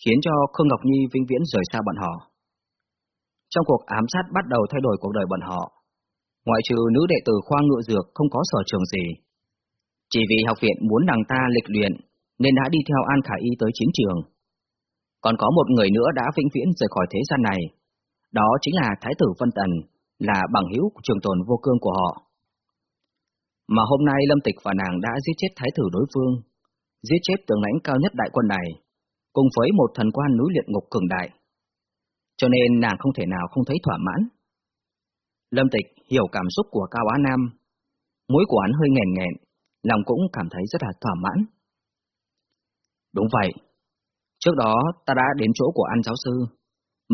khiến cho Khương Ngọc Nhi vinh viễn rời xa bọn họ. Trong cuộc ám sát bắt đầu thay đổi cuộc đời bọn họ, ngoại trừ nữ đệ tử khoa ngựa dược không có sở trường gì. Chỉ vì học viện muốn nàng ta lịch luyện, nên đã đi theo An Khả Y tới chiến trường. Còn có một người nữa đã vĩnh viễn rời khỏi thế gian này, đó chính là Thái tử Vân Tần, là bằng hữu trường tồn vô cương của họ. Mà hôm nay Lâm Tịch và nàng đã giết chết thái tử đối phương, giết chết tướng lãnh cao nhất đại quân này, cùng với một thần quan núi luyện ngục cường đại. Cho nên nàng không thể nào không thấy thỏa mãn. Lâm Tịch hiểu cảm xúc của Cao Á Nam, mũi của hắn hơi nghèn nghẹn, lòng cũng cảm thấy rất là thỏa mãn. Đúng vậy, trước đó ta đã đến chỗ của An giáo sư,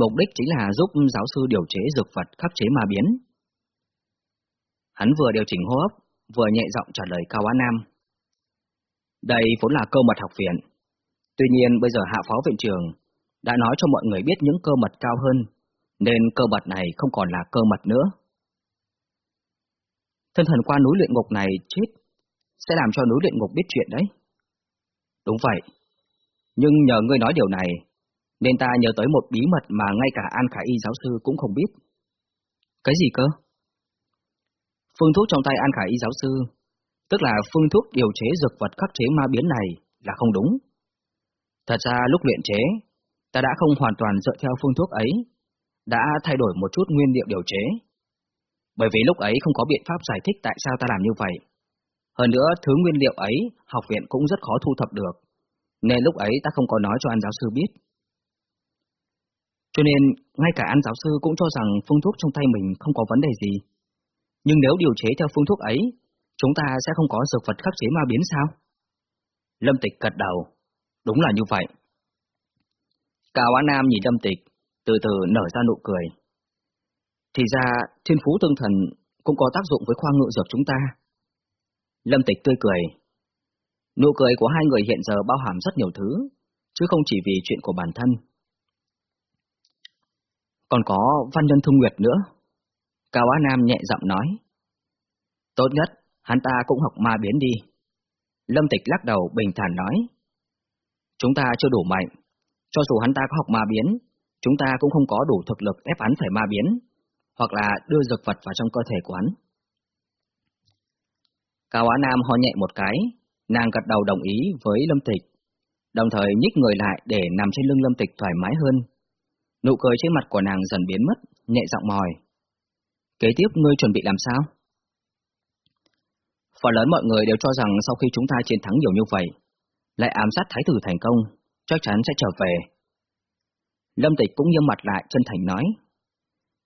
mục đích chính là giúp giáo sư điều chế dược vật khắc chế ma biến. Hắn vừa điều chỉnh hô hấp, vừa nhẹ giọng trả lời Cao Á Nam. Đây vốn là cơ mật học viện. Tuy nhiên bây giờ hạ phó viện trường đã nói cho mọi người biết những cơ mật cao hơn, nên cơ mật này không còn là cơ mật nữa. Thân thần qua núi luyện ngục này chết, sẽ làm cho núi luyện ngục biết chuyện đấy. Đúng vậy, nhưng nhờ ngươi nói điều này, nên ta nhớ tới một bí mật mà ngay cả An Khải Y giáo sư cũng không biết. Cái gì cơ? Phương thuốc trong tay An Khải Y giáo sư, tức là phương thuốc điều chế dược vật khắc chế ma biến này là không đúng. Thật ra lúc luyện chế, ta đã không hoàn toàn dựa theo phương thuốc ấy, đã thay đổi một chút nguyên liệu điều chế. Bởi vì lúc ấy không có biện pháp giải thích tại sao ta làm như vậy. Hơn nữa, thứ nguyên liệu ấy, học viện cũng rất khó thu thập được, nên lúc ấy ta không có nói cho An giáo sư biết. Cho nên, ngay cả An giáo sư cũng cho rằng phương thuốc trong tay mình không có vấn đề gì. Nhưng nếu điều chế theo phương thuốc ấy, chúng ta sẽ không có dược vật khắc chế ma biến sao? Lâm Tịch gật đầu. Đúng là như vậy. Cao Á Nam nhìn Lâm Tịch, từ từ nở ra nụ cười. Thì ra, thiên phú tương thần cũng có tác dụng với khoa ngự dược chúng ta. Lâm Tịch tươi cười. Nụ cười của hai người hiện giờ bao hàm rất nhiều thứ, chứ không chỉ vì chuyện của bản thân. Còn có Văn Nhân Thông Nguyệt nữa. Cao Á Nam nhẹ giọng nói. Tốt nhất, hắn ta cũng học ma biến đi. Lâm Tịch lắc đầu bình thản nói. Chúng ta chưa đủ mạnh. Cho dù hắn ta có học ma biến, chúng ta cũng không có đủ thực lực ép hắn phải ma biến, hoặc là đưa dược vật vào trong cơ thể của hắn. Cao Á Nam ho nhẹ một cái, nàng gật đầu đồng ý với Lâm Tịch, đồng thời nhích người lại để nằm trên lưng Lâm Tịch thoải mái hơn. Nụ cười trên mặt của nàng dần biến mất, nhẹ giọng mòi. Kế tiếp ngươi chuẩn bị làm sao? Phần lớn mọi người đều cho rằng sau khi chúng ta chiến thắng nhiều như vậy, lại ám sát thái tử thành công, chắc chắn sẽ trở về. Lâm Tịch cũng nghiêm mặt lại chân thành nói.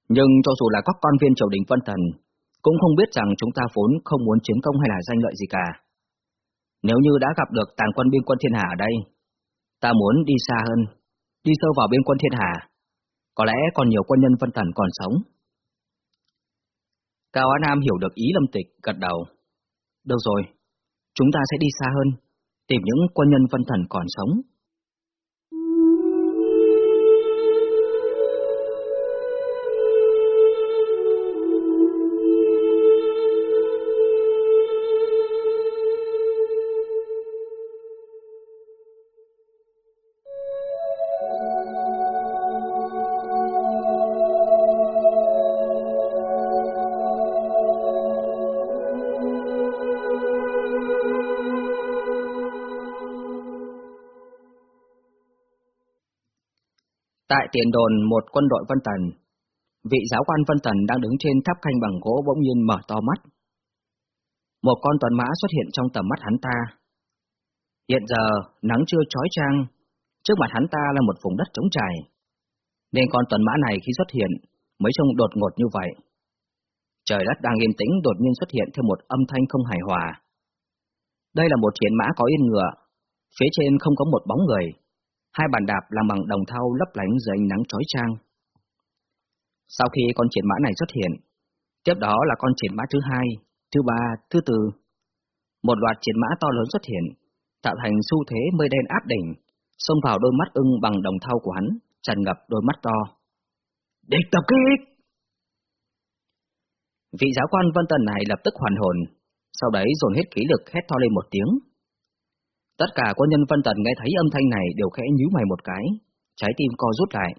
Nhưng cho dù là các con viên triều đình Vân Thần, cũng không biết rằng chúng ta vốn không muốn chiến công hay là danh lợi gì cả. Nếu như đã gặp được tàn quân biên quân thiên hạ ở đây, ta muốn đi xa hơn, đi sâu vào biên quân thiên hạ. Có lẽ còn nhiều quân nhân phân Thần còn sống. Cao Á Nam hiểu được ý Lâm Tịch, gật đầu. Được rồi, chúng ta sẽ đi xa hơn, tìm những quân nhân phân Thần còn sống. Tại tiền đồn một quân đội Vân Tần, vị giáo quan Vân Tần đang đứng trên tháp canh bằng gỗ bỗng nhiên mở to mắt. Một con tuần mã xuất hiện trong tầm mắt hắn ta. Hiện giờ, nắng chưa trói trang, trước mặt hắn ta là một vùng đất trống trải. Nên con tuần mã này khi xuất hiện, mới trông đột ngột như vậy. Trời đất đang yên tĩnh đột nhiên xuất hiện theo một âm thanh không hài hòa. Đây là một chiến mã có yên ngựa, phía trên không có một bóng người, Hai bàn đạp làm bằng đồng thau lấp lánh dưới ánh nắng chói chang. Sau khi con triển mã này xuất hiện, tiếp đó là con triển mã thứ hai, thứ ba, thứ tư. Một loạt triển mã to lớn xuất hiện, tạo thành xu thế mây đen áp đỉnh, xông vào đôi mắt ưng bằng đồng thau của hắn, tràn ngập đôi mắt to. Địch tập kích! Vị giáo quan Vân Tần này lập tức hoàn hồn, sau đấy dồn hết khí lực hét to lên một tiếng. Tất cả quân nhân phân tần nghe thấy âm thanh này đều khẽ nhíu mày một cái, trái tim co rút lại.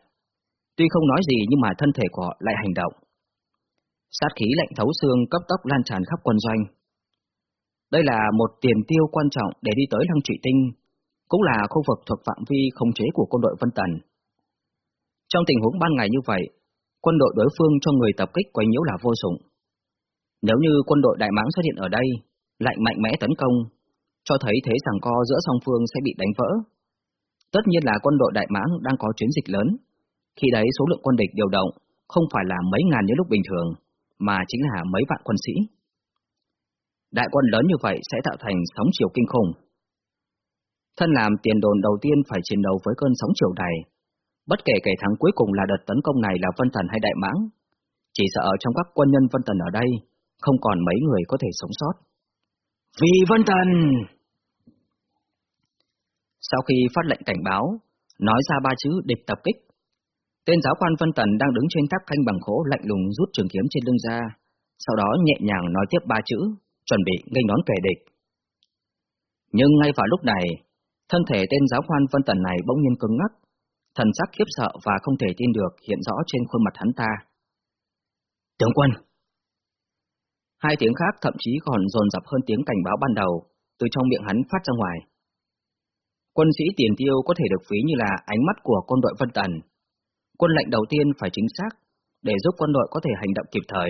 Tuy không nói gì nhưng mà thân thể của họ lại hành động. Sát khí lạnh thấu xương cấp tốc lan tràn khắp quân doanh. Đây là một tiền tiêu quan trọng để đi tới Lăng Trụy Tinh, cũng là khu vực thuộc phạm vi không chế của quân đội Vân Tần. Trong tình huống ban ngày như vậy, quân đội đối phương cho người tập kích quấy nhiễu là vô dụng. Nếu như quân đội Đại Mãng xuất hiện ở đây, lại mạnh mẽ tấn công, cho thấy thế rằng co giữa song phương sẽ bị đánh vỡ. Tất nhiên là quân đội Đại Mãng đang có chiến dịch lớn, khi đấy số lượng quân địch điều động không phải là mấy ngàn như lúc bình thường, mà chính là mấy vạn quân sĩ. Đại quân lớn như vậy sẽ tạo thành sóng chiều kinh khủng. Thân làm tiền đồn đầu tiên phải chiến đấu với cơn sóng chiều này, bất kể kẻ thắng cuối cùng là đợt tấn công này là Vân Thần hay Đại Mãng, chỉ sợ trong các quân nhân Vân Thần ở đây, không còn mấy người có thể sống sót. Vì Vân Thần! Sau khi phát lệnh cảnh báo, nói ra ba chữ địch tập kích, Tên giáo quan Vân Tần đang đứng trên tháp canh bằng gỗ lạnh lùng rút trường kiếm trên lưng ra, sau đó nhẹ nhàng nói tiếp ba chữ, chuẩn bị nghênh đón kẻ địch. Nhưng ngay vào lúc này, thân thể tên giáo quan Vân Tần này bỗng nhiên cứng ngắc, thần sắc khiếp sợ và không thể tin được hiện rõ trên khuôn mặt hắn ta. Tướng quân! Hai tiếng khác thậm chí còn dồn dập hơn tiếng cảnh báo ban đầu, từ trong miệng hắn phát ra ngoài. Quân sĩ tiền tiêu có thể được ví như là ánh mắt của quân đội Vân Tần. Quân lệnh đầu tiên phải chính xác, để giúp quân đội có thể hành động kịp thời.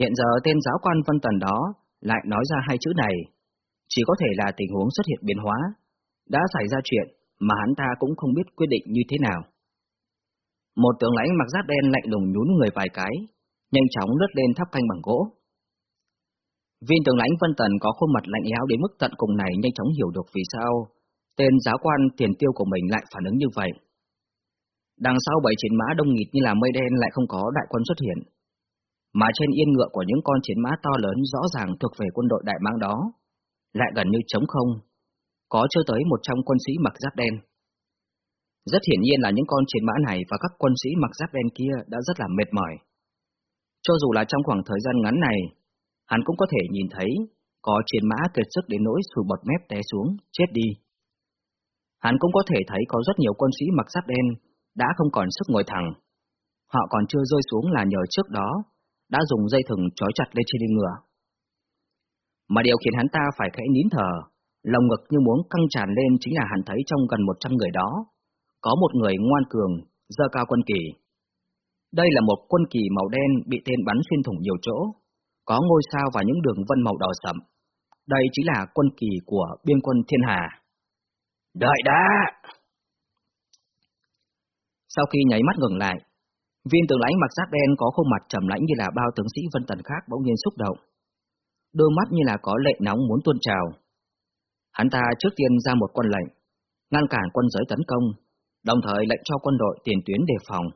Hiện giờ tên giáo quan Vân Tần đó lại nói ra hai chữ này, chỉ có thể là tình huống xuất hiện biến hóa, đã xảy ra chuyện mà hắn ta cũng không biết quyết định như thế nào. Một tướng lãnh mặc giáp đen lạnh lùng nhún người vài cái, nhanh chóng lướt lên tháp canh bằng gỗ. Viên tướng lãnh Vân Tần có khuôn mặt lạnh lẽo đến mức tận cùng này nhanh chóng hiểu được vì sao tên giáo quan tiền tiêu của mình lại phản ứng như vậy. Đằng sau bảy chiến mã đông nghịt như là mây đen lại không có đại quân xuất hiện. Mà trên yên ngựa của những con chiến mã to lớn rõ ràng thuộc về quân đội đại mãng đó, lại gần như trống không, có chưa tới 100 quân sĩ mặc giáp đen. Rất hiển nhiên là những con chiến mã này và các quân sĩ mặc giáp đen kia đã rất là mệt mỏi. Cho dù là trong khoảng thời gian ngắn này, hắn cũng có thể nhìn thấy có chiến mã kiệt sức đến nỗi sùi bọt mép té xuống, chết đi. Hắn cũng có thể thấy có rất nhiều quân sĩ mặc giáp đen đã không còn sức ngồi thẳng. Họ còn chưa rơi xuống là nhờ trước đó đã dùng dây thừng trói chặt lên trên lưng ngựa. Mà điều khiến hắn ta phải khẽ nín thở, lòng ngực như muốn căng tràn lên chính là hắn thấy trong gần 100 người đó, có một người ngoan cường, dơ cao quân kỳ. Đây là một quân kỳ màu đen bị tên bắn xuyên thủng nhiều chỗ, có ngôi sao và những đường vân màu đỏ sẫm. Đây chính là quân kỳ của biên quân thiên hà. Đợi đã! Sau khi nháy mắt ngừng lại, viên tướng lãnh mặc giáp đen có khuôn mặt trầm lãnh như là bao tướng sĩ vân tần khác bỗng nhiên xúc động. Đôi mắt như là có lệ nóng muốn tuôn trào. Hắn ta trước tiên ra một quân lệnh, ngăn cản quân giới tấn công, đồng thời lệnh cho quân đội tiền tuyến đề phòng.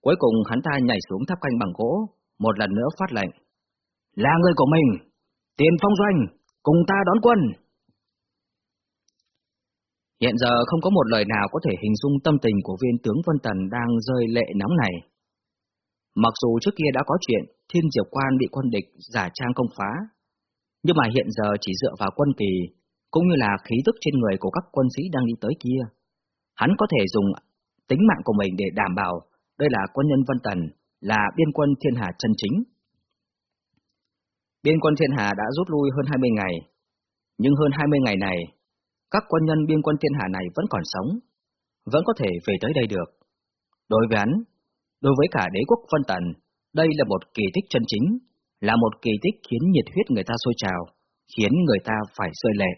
Cuối cùng hắn ta nhảy xuống tháp canh bằng gỗ, một lần nữa phát lệnh. Là người của mình, tiền phong doanh, cùng ta đón quân. Hiện giờ không có một lời nào có thể hình dung tâm tình của viên tướng Vân Tần đang rơi lệ nóng này. Mặc dù trước kia đã có chuyện Thiên Diệp Quan bị quân địch giả trang công phá, nhưng mà hiện giờ chỉ dựa vào quân kỳ, cũng như là khí tức trên người của các quân sĩ đang đi tới kia, hắn có thể dùng tính mạng của mình để đảm bảo đây là quân nhân Vân Tần, là biên quân thiên hạ chân chính. Biên quân thiên hà đã rút lui hơn 20 ngày, nhưng hơn 20 ngày này, các quân nhân biên quân thiên hà này vẫn còn sống, vẫn có thể về tới đây được. Đối với hắn, đối với cả đế quốc Vân Tần, đây là một kỳ tích chân chính, là một kỳ tích khiến nhiệt huyết người ta sôi trào, khiến người ta phải rơi lệ.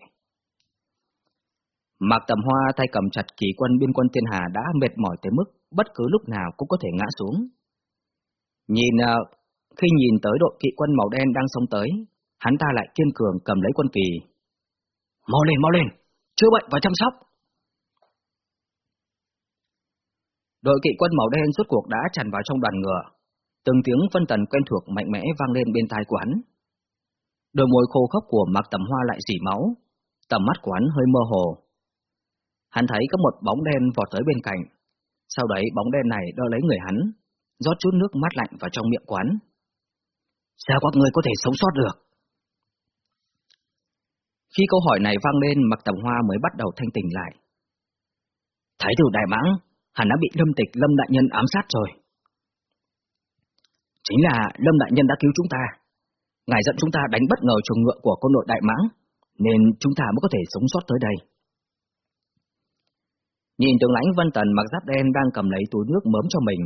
Mạc Tầm Hoa tay cầm chặt kỳ quân biên quân thiên hà đã mệt mỏi tới mức bất cứ lúc nào cũng có thể ngã xuống. Nhìn à, khi nhìn tới đội kỵ quân màu đen đang xông tới, hắn ta lại kiên cường cầm lấy quân kỳ. Mau lên, mau lên, chữa bệnh và chăm sóc. Đội kỵ quân màu đen suốt cuộc đã tràn vào trong đoàn ngựa. Từng tiếng phân tần quen thuộc mạnh mẽ vang lên bên tai của hắn. Đôi môi khô khốc của Mạc Tầm Hoa lại dỉ máu, tầm mắt của hắn hơi mơ hồ. Hắn thấy có một bóng đen vọt tới bên cạnh, sau đấy bóng đen này đỡ lấy người hắn, rót chút nước mát lạnh vào trong miệng quán. Sao các người có thể sống sót được? Khi câu hỏi này vang lên, Mạc Tầm Hoa mới bắt đầu thanh tỉnh lại. Thái tử Đại Mãng, hắn đã bị Lâm Tịch Lâm Đại Nhân ám sát rồi. Chính là Lâm Đại Nhân đã cứu chúng ta. Ngài dẫn chúng ta đánh bất ngờ chuồng ngựa của quân đội Đại Mãng, nên chúng ta mới có thể sống sót tới đây. Nhìn tướng lãnh Vân Tần mặc giáp đen đang cầm lấy túi nước mớm cho mình,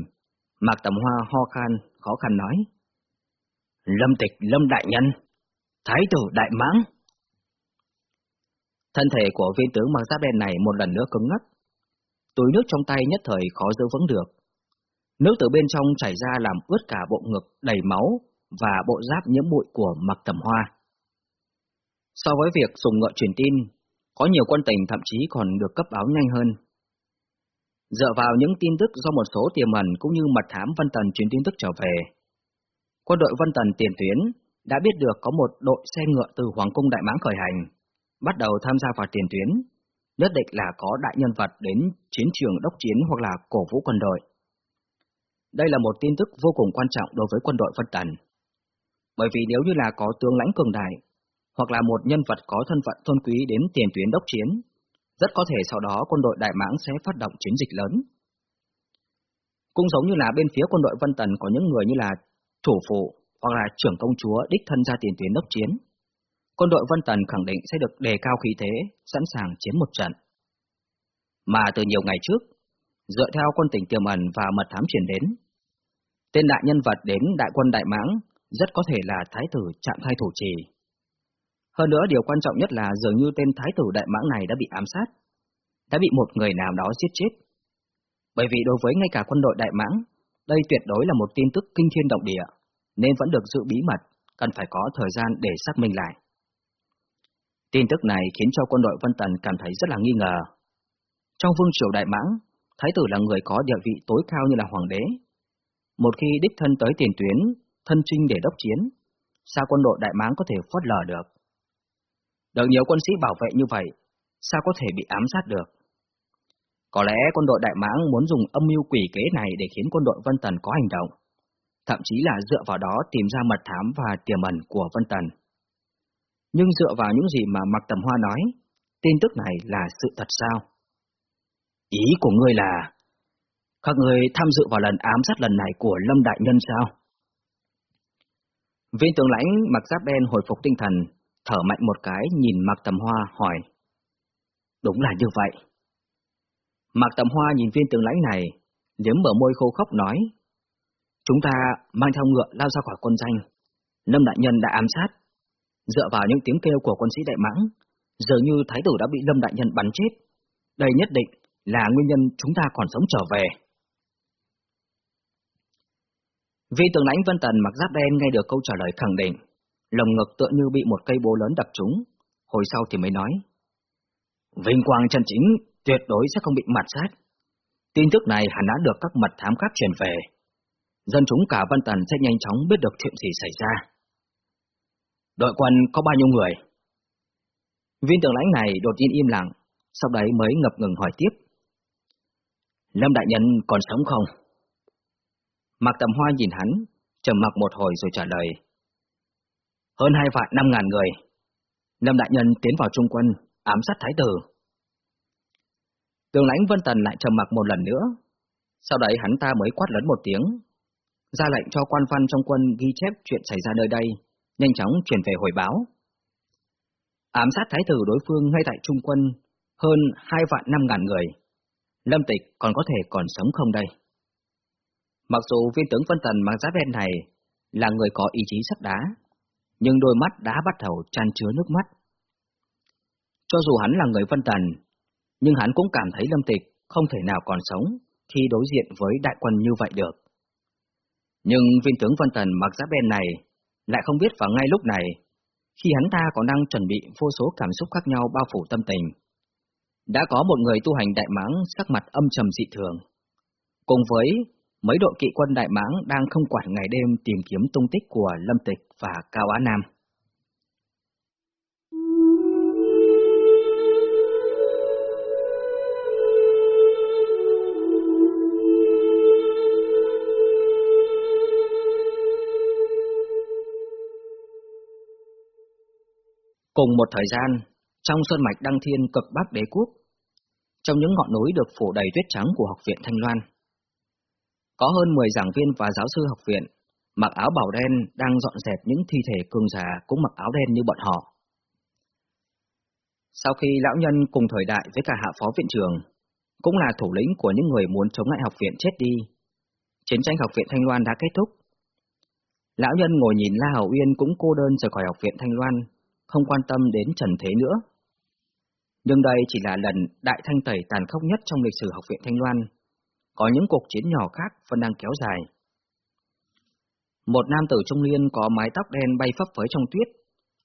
Mạc Tầm Hoa ho khan, khó khăn nói. Lâm tịch Lâm Đại Nhân, Thái tử Đại Mãng. Thân thể của viên tướng mặc giáp đen này một lần nữa cứng ngắc. Túi nước trong tay nhất thời khó giữ vững được. Nước từ bên trong chảy ra làm ướt cả bộ ngực đầy máu và bộ giáp nhiễm bụi của mặc Tầm Hoa. So với việc dùng ngựa truyền tin, có nhiều quân tình thậm chí còn được cấp áo nhanh hơn. Dựa vào những tin tức do một số tiềm ẩn cũng như mật thám văn Tần truyền tin tức trở về, quân đội Vân Tần tiền tuyến đã biết được có một đội xe ngựa từ Hoàng cung Đại Mãng khởi hành, bắt đầu tham gia vào tiền tuyến, nhất định là có đại nhân vật đến chiến trường đốc chiến hoặc là cổ vũ quân đội. Đây là một tin tức vô cùng quan trọng đối với quân đội Vân Tần. Bởi vì nếu như là có tướng lãnh cường đại, hoặc là một nhân vật có thân phận tôn quý đến tiền tuyến đốc chiến, rất có thể sau đó quân đội Đại Mãng sẽ phát động chiến dịch lớn. Cũng giống như là bên phía quân đội Vân Tần có những người như là thủ phụ hoặc là trưởng công chúa đích thân ra tiền tuyến đốc chiến. Quân đội Vân Tần khẳng định sẽ được đề cao khí thế, sẵn sàng chiến một trận. Mà từ nhiều ngày trước, dựa theo quân tỉnh tiềm ẩn và mật thám truyền đến, tên đại nhân vật đến đại quân Đại Mãng rất có thể là Thái tử Trạm Thai Thủ Trì. Hơn nữa điều quan trọng nhất là dường như tên Thái tử Đại Mãng này đã bị ám sát, đã bị một người nào đó giết chết. Bởi vì đối với ngay cả quân đội Đại Mãng, đây tuyệt đối là một tin tức kinh thiên động địa, nên vẫn được giữ bí mật, cần phải có thời gian để xác minh lại. Tin tức này khiến cho quân đội Vân Tần cảm thấy rất là nghi ngờ. Trong vương triều Đại Mãng, Thái tử là người có địa vị tối cao như là hoàng đế. Một khi đích thân tới tiền tuyến, thân trinh để đốc chiến, sao quân đội Đại Mãng có thể phớt lờ được? Được nhiều quân sĩ bảo vệ như vậy, sao có thể bị ám sát được? Có lẽ quân đội Đại Mãng muốn dùng âm mưu quỷ kế này để khiến quân đội Vân Tần có hành động, thậm chí là dựa vào đó tìm ra mật thám và tiềm ẩn của Vân Tần. Nhưng dựa vào những gì mà Mạc Tầm Hoa nói, tin tức này là sự thật sao? Ý của ngươi là, các ngươi tham dự vào lần ám sát lần này của Lâm Đại Nhân sao? Viên tướng lãnh mặc giáp đen hồi phục tinh thần, thở mạnh một cái nhìn Mạc Tầm Hoa hỏi. Đúng là như vậy. Mạc Tầm Hoa nhìn viên tướng lãnh này, liếm mở môi khô khóc nói. Chúng ta mang theo ngựa lao ra khỏi quân danh. Lâm Đại Nhân đã ám sát. Dựa vào những tiếng kêu của quân sĩ Đại Mãng, dường như Thái tử đã bị Lâm Đại Nhân bắn chết. Đây nhất định là nguyên nhân chúng ta còn sống trở về. Vị tướng lãnh Vân Tần mặc giáp đen nghe được câu trả lời khẳng định, lồng ngực tựa như bị một cây bố lớn đập trúng, hồi sau thì mới nói. Vinh quang chân chính tuyệt đối sẽ không bị mặt sát. Tin tức này hẳn đã được các mật thám khác truyền về. Dân chúng cả Vân Tần sẽ nhanh chóng biết được chuyện gì xảy ra. Đội quân có bao nhiêu người? Viên tướng lãnh này đột nhiên im lặng, sau đấy mới ngập ngừng hỏi tiếp. Lâm Đại Nhân còn sống không? Mạc Tầm Hoa nhìn hắn, trầm mặc một hồi rồi trả lời. Hơn hai vạn năm ngàn người. Lâm Đại Nhân tiến vào trung quân, ám sát Thái Tử. Tường lãnh Vân Tần lại trầm mặc một lần nữa. Sau đấy hắn ta mới quát lớn một tiếng, ra lệnh cho quan văn trong quân ghi chép chuyện xảy ra nơi đây, nhanh chóng chuyển về hồi báo. Ám sát thái tử đối phương ngay tại trung quân, hơn hai vạn năm ngàn người. Lâm Tịch còn có thể còn sống không đây? Mặc dù viên tướng Vân Tần mang giá đen này là người có ý chí sắt đá, nhưng đôi mắt đã bắt đầu tràn chứa nước mắt. Cho dù hắn là người Vân Tần, nhưng hắn cũng cảm thấy Lâm Tịch không thể nào còn sống khi đối diện với đại quân như vậy được. Nhưng viên tướng Vân Tần mặc giáp đen này lại không biết vào ngay lúc này, khi hắn ta còn đang chuẩn bị vô số cảm xúc khác nhau bao phủ tâm tình. Đã có một người tu hành đại mãng sắc mặt âm trầm dị thường. Cùng với mấy đội kỵ quân đại mãng đang không quản ngày đêm tìm kiếm tung tích của Lâm Tịch và Cao Á Nam. Cùng một thời gian, trong sơn mạch Đăng Thiên cực Bắc Đế Quốc, trong những ngọn núi được phủ đầy tuyết trắng của Học viện Thanh Loan, có hơn 10 giảng viên và giáo sư học viện mặc áo bảo đen đang dọn dẹp những thi thể cường giả cũng mặc áo đen như bọn họ. Sau khi lão nhân cùng thời đại với cả hạ phó viện trường, cũng là thủ lĩnh của những người muốn chống lại học viện chết đi, chiến tranh học viện Thanh Loan đã kết thúc. Lão nhân ngồi nhìn La hậu Uyên cũng cô đơn rời khỏi học viện Thanh Loan, không quan tâm đến trần thế nữa. Nhưng đây chỉ là lần đại thanh tẩy tàn khốc nhất trong lịch sử học viện Thanh Loan. Có những cuộc chiến nhỏ khác vẫn đang kéo dài. Một nam tử trung niên có mái tóc đen bay phấp phới trong tuyết,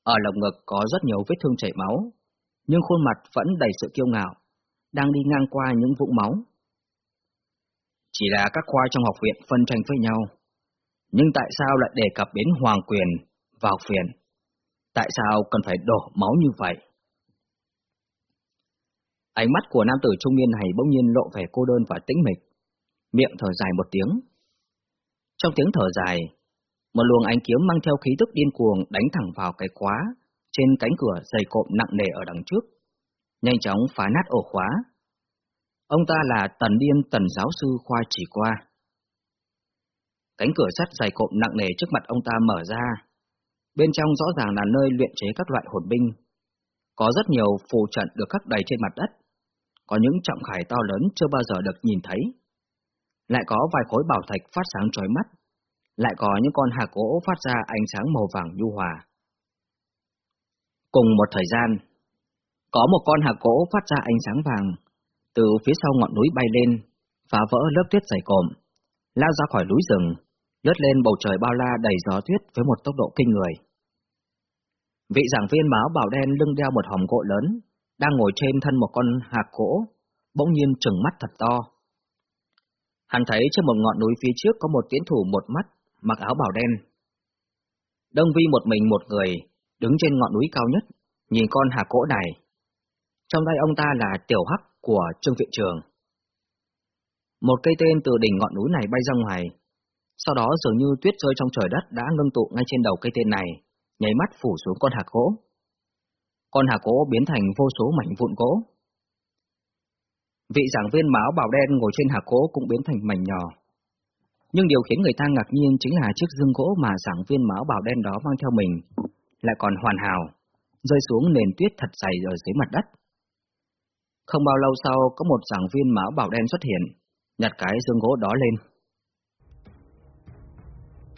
ở lồng ngực có rất nhiều vết thương chảy máu, nhưng khuôn mặt vẫn đầy sự kiêu ngạo, đang đi ngang qua những vũng máu. Chỉ là các khoa trong học viện phân tranh với nhau, nhưng tại sao lại đề cập đến hoàng quyền vào viện? Tại sao cần phải đổ máu như vậy? Ánh mắt của nam tử trung niên này bỗng nhiên lộ vẻ cô đơn và tĩnh mịch, miệng thở dài một tiếng. Trong tiếng thở dài, một luồng ánh kiếm mang theo khí tức điên cuồng đánh thẳng vào cái khóa trên cánh cửa dày cộm nặng nề ở đằng trước, nhanh chóng phá nát ổ khóa. Ông ta là Tần Điên Tần giáo sư khoa chỉ qua. Cánh cửa sắt dày cộm nặng nề trước mặt ông ta mở ra. Bên trong rõ ràng là nơi luyện chế các loại hồn binh. Có rất nhiều phù trận được khắc đầy trên mặt đất. Có những trọng khải to lớn chưa bao giờ được nhìn thấy. Lại có vài khối bảo thạch phát sáng chói mắt. Lại có những con hạc gỗ phát ra ánh sáng màu vàng nhu hòa. Cùng một thời gian, có một con hạc gỗ phát ra ánh sáng vàng, từ phía sau ngọn núi bay lên, phá vỡ lớp tuyết dày cộm, lao ra khỏi núi rừng, lướt lên bầu trời bao la đầy gió tuyết với một tốc độ kinh người. Vị giảng viên máu bảo đen lưng đeo một hòm gỗ lớn, đang ngồi trên thân một con hạc gỗ, bỗng nhiên trừng mắt thật to. Hắn thấy trên một ngọn núi phía trước có một tiến thủ một mắt, mặc áo bảo đen. Đông Vi một mình một người, đứng trên ngọn núi cao nhất, nhìn con hạc gỗ này. Trong tay ông ta là tiểu hắc của Trương Viện Trường. Một cây tên từ đỉnh ngọn núi này bay ra ngoài, sau đó dường như tuyết rơi trong trời đất đã ngưng tụ ngay trên đầu cây tên này, nháy mắt phủ xuống con hạc gỗ. Con hạc gỗ biến thành vô số mảnh vụn gỗ. Vị giảng viên máu bào đen ngồi trên hạc gỗ cũng biến thành mảnh nhỏ. Nhưng điều khiến người ta ngạc nhiên chính là chiếc dương gỗ mà giảng viên máu bào đen đó mang theo mình, lại còn hoàn hảo, rơi xuống nền tuyết thật dày ở dưới mặt đất. Không bao lâu sau, có một giảng viên máu bảo đen xuất hiện, nhặt cái dương gỗ đó lên.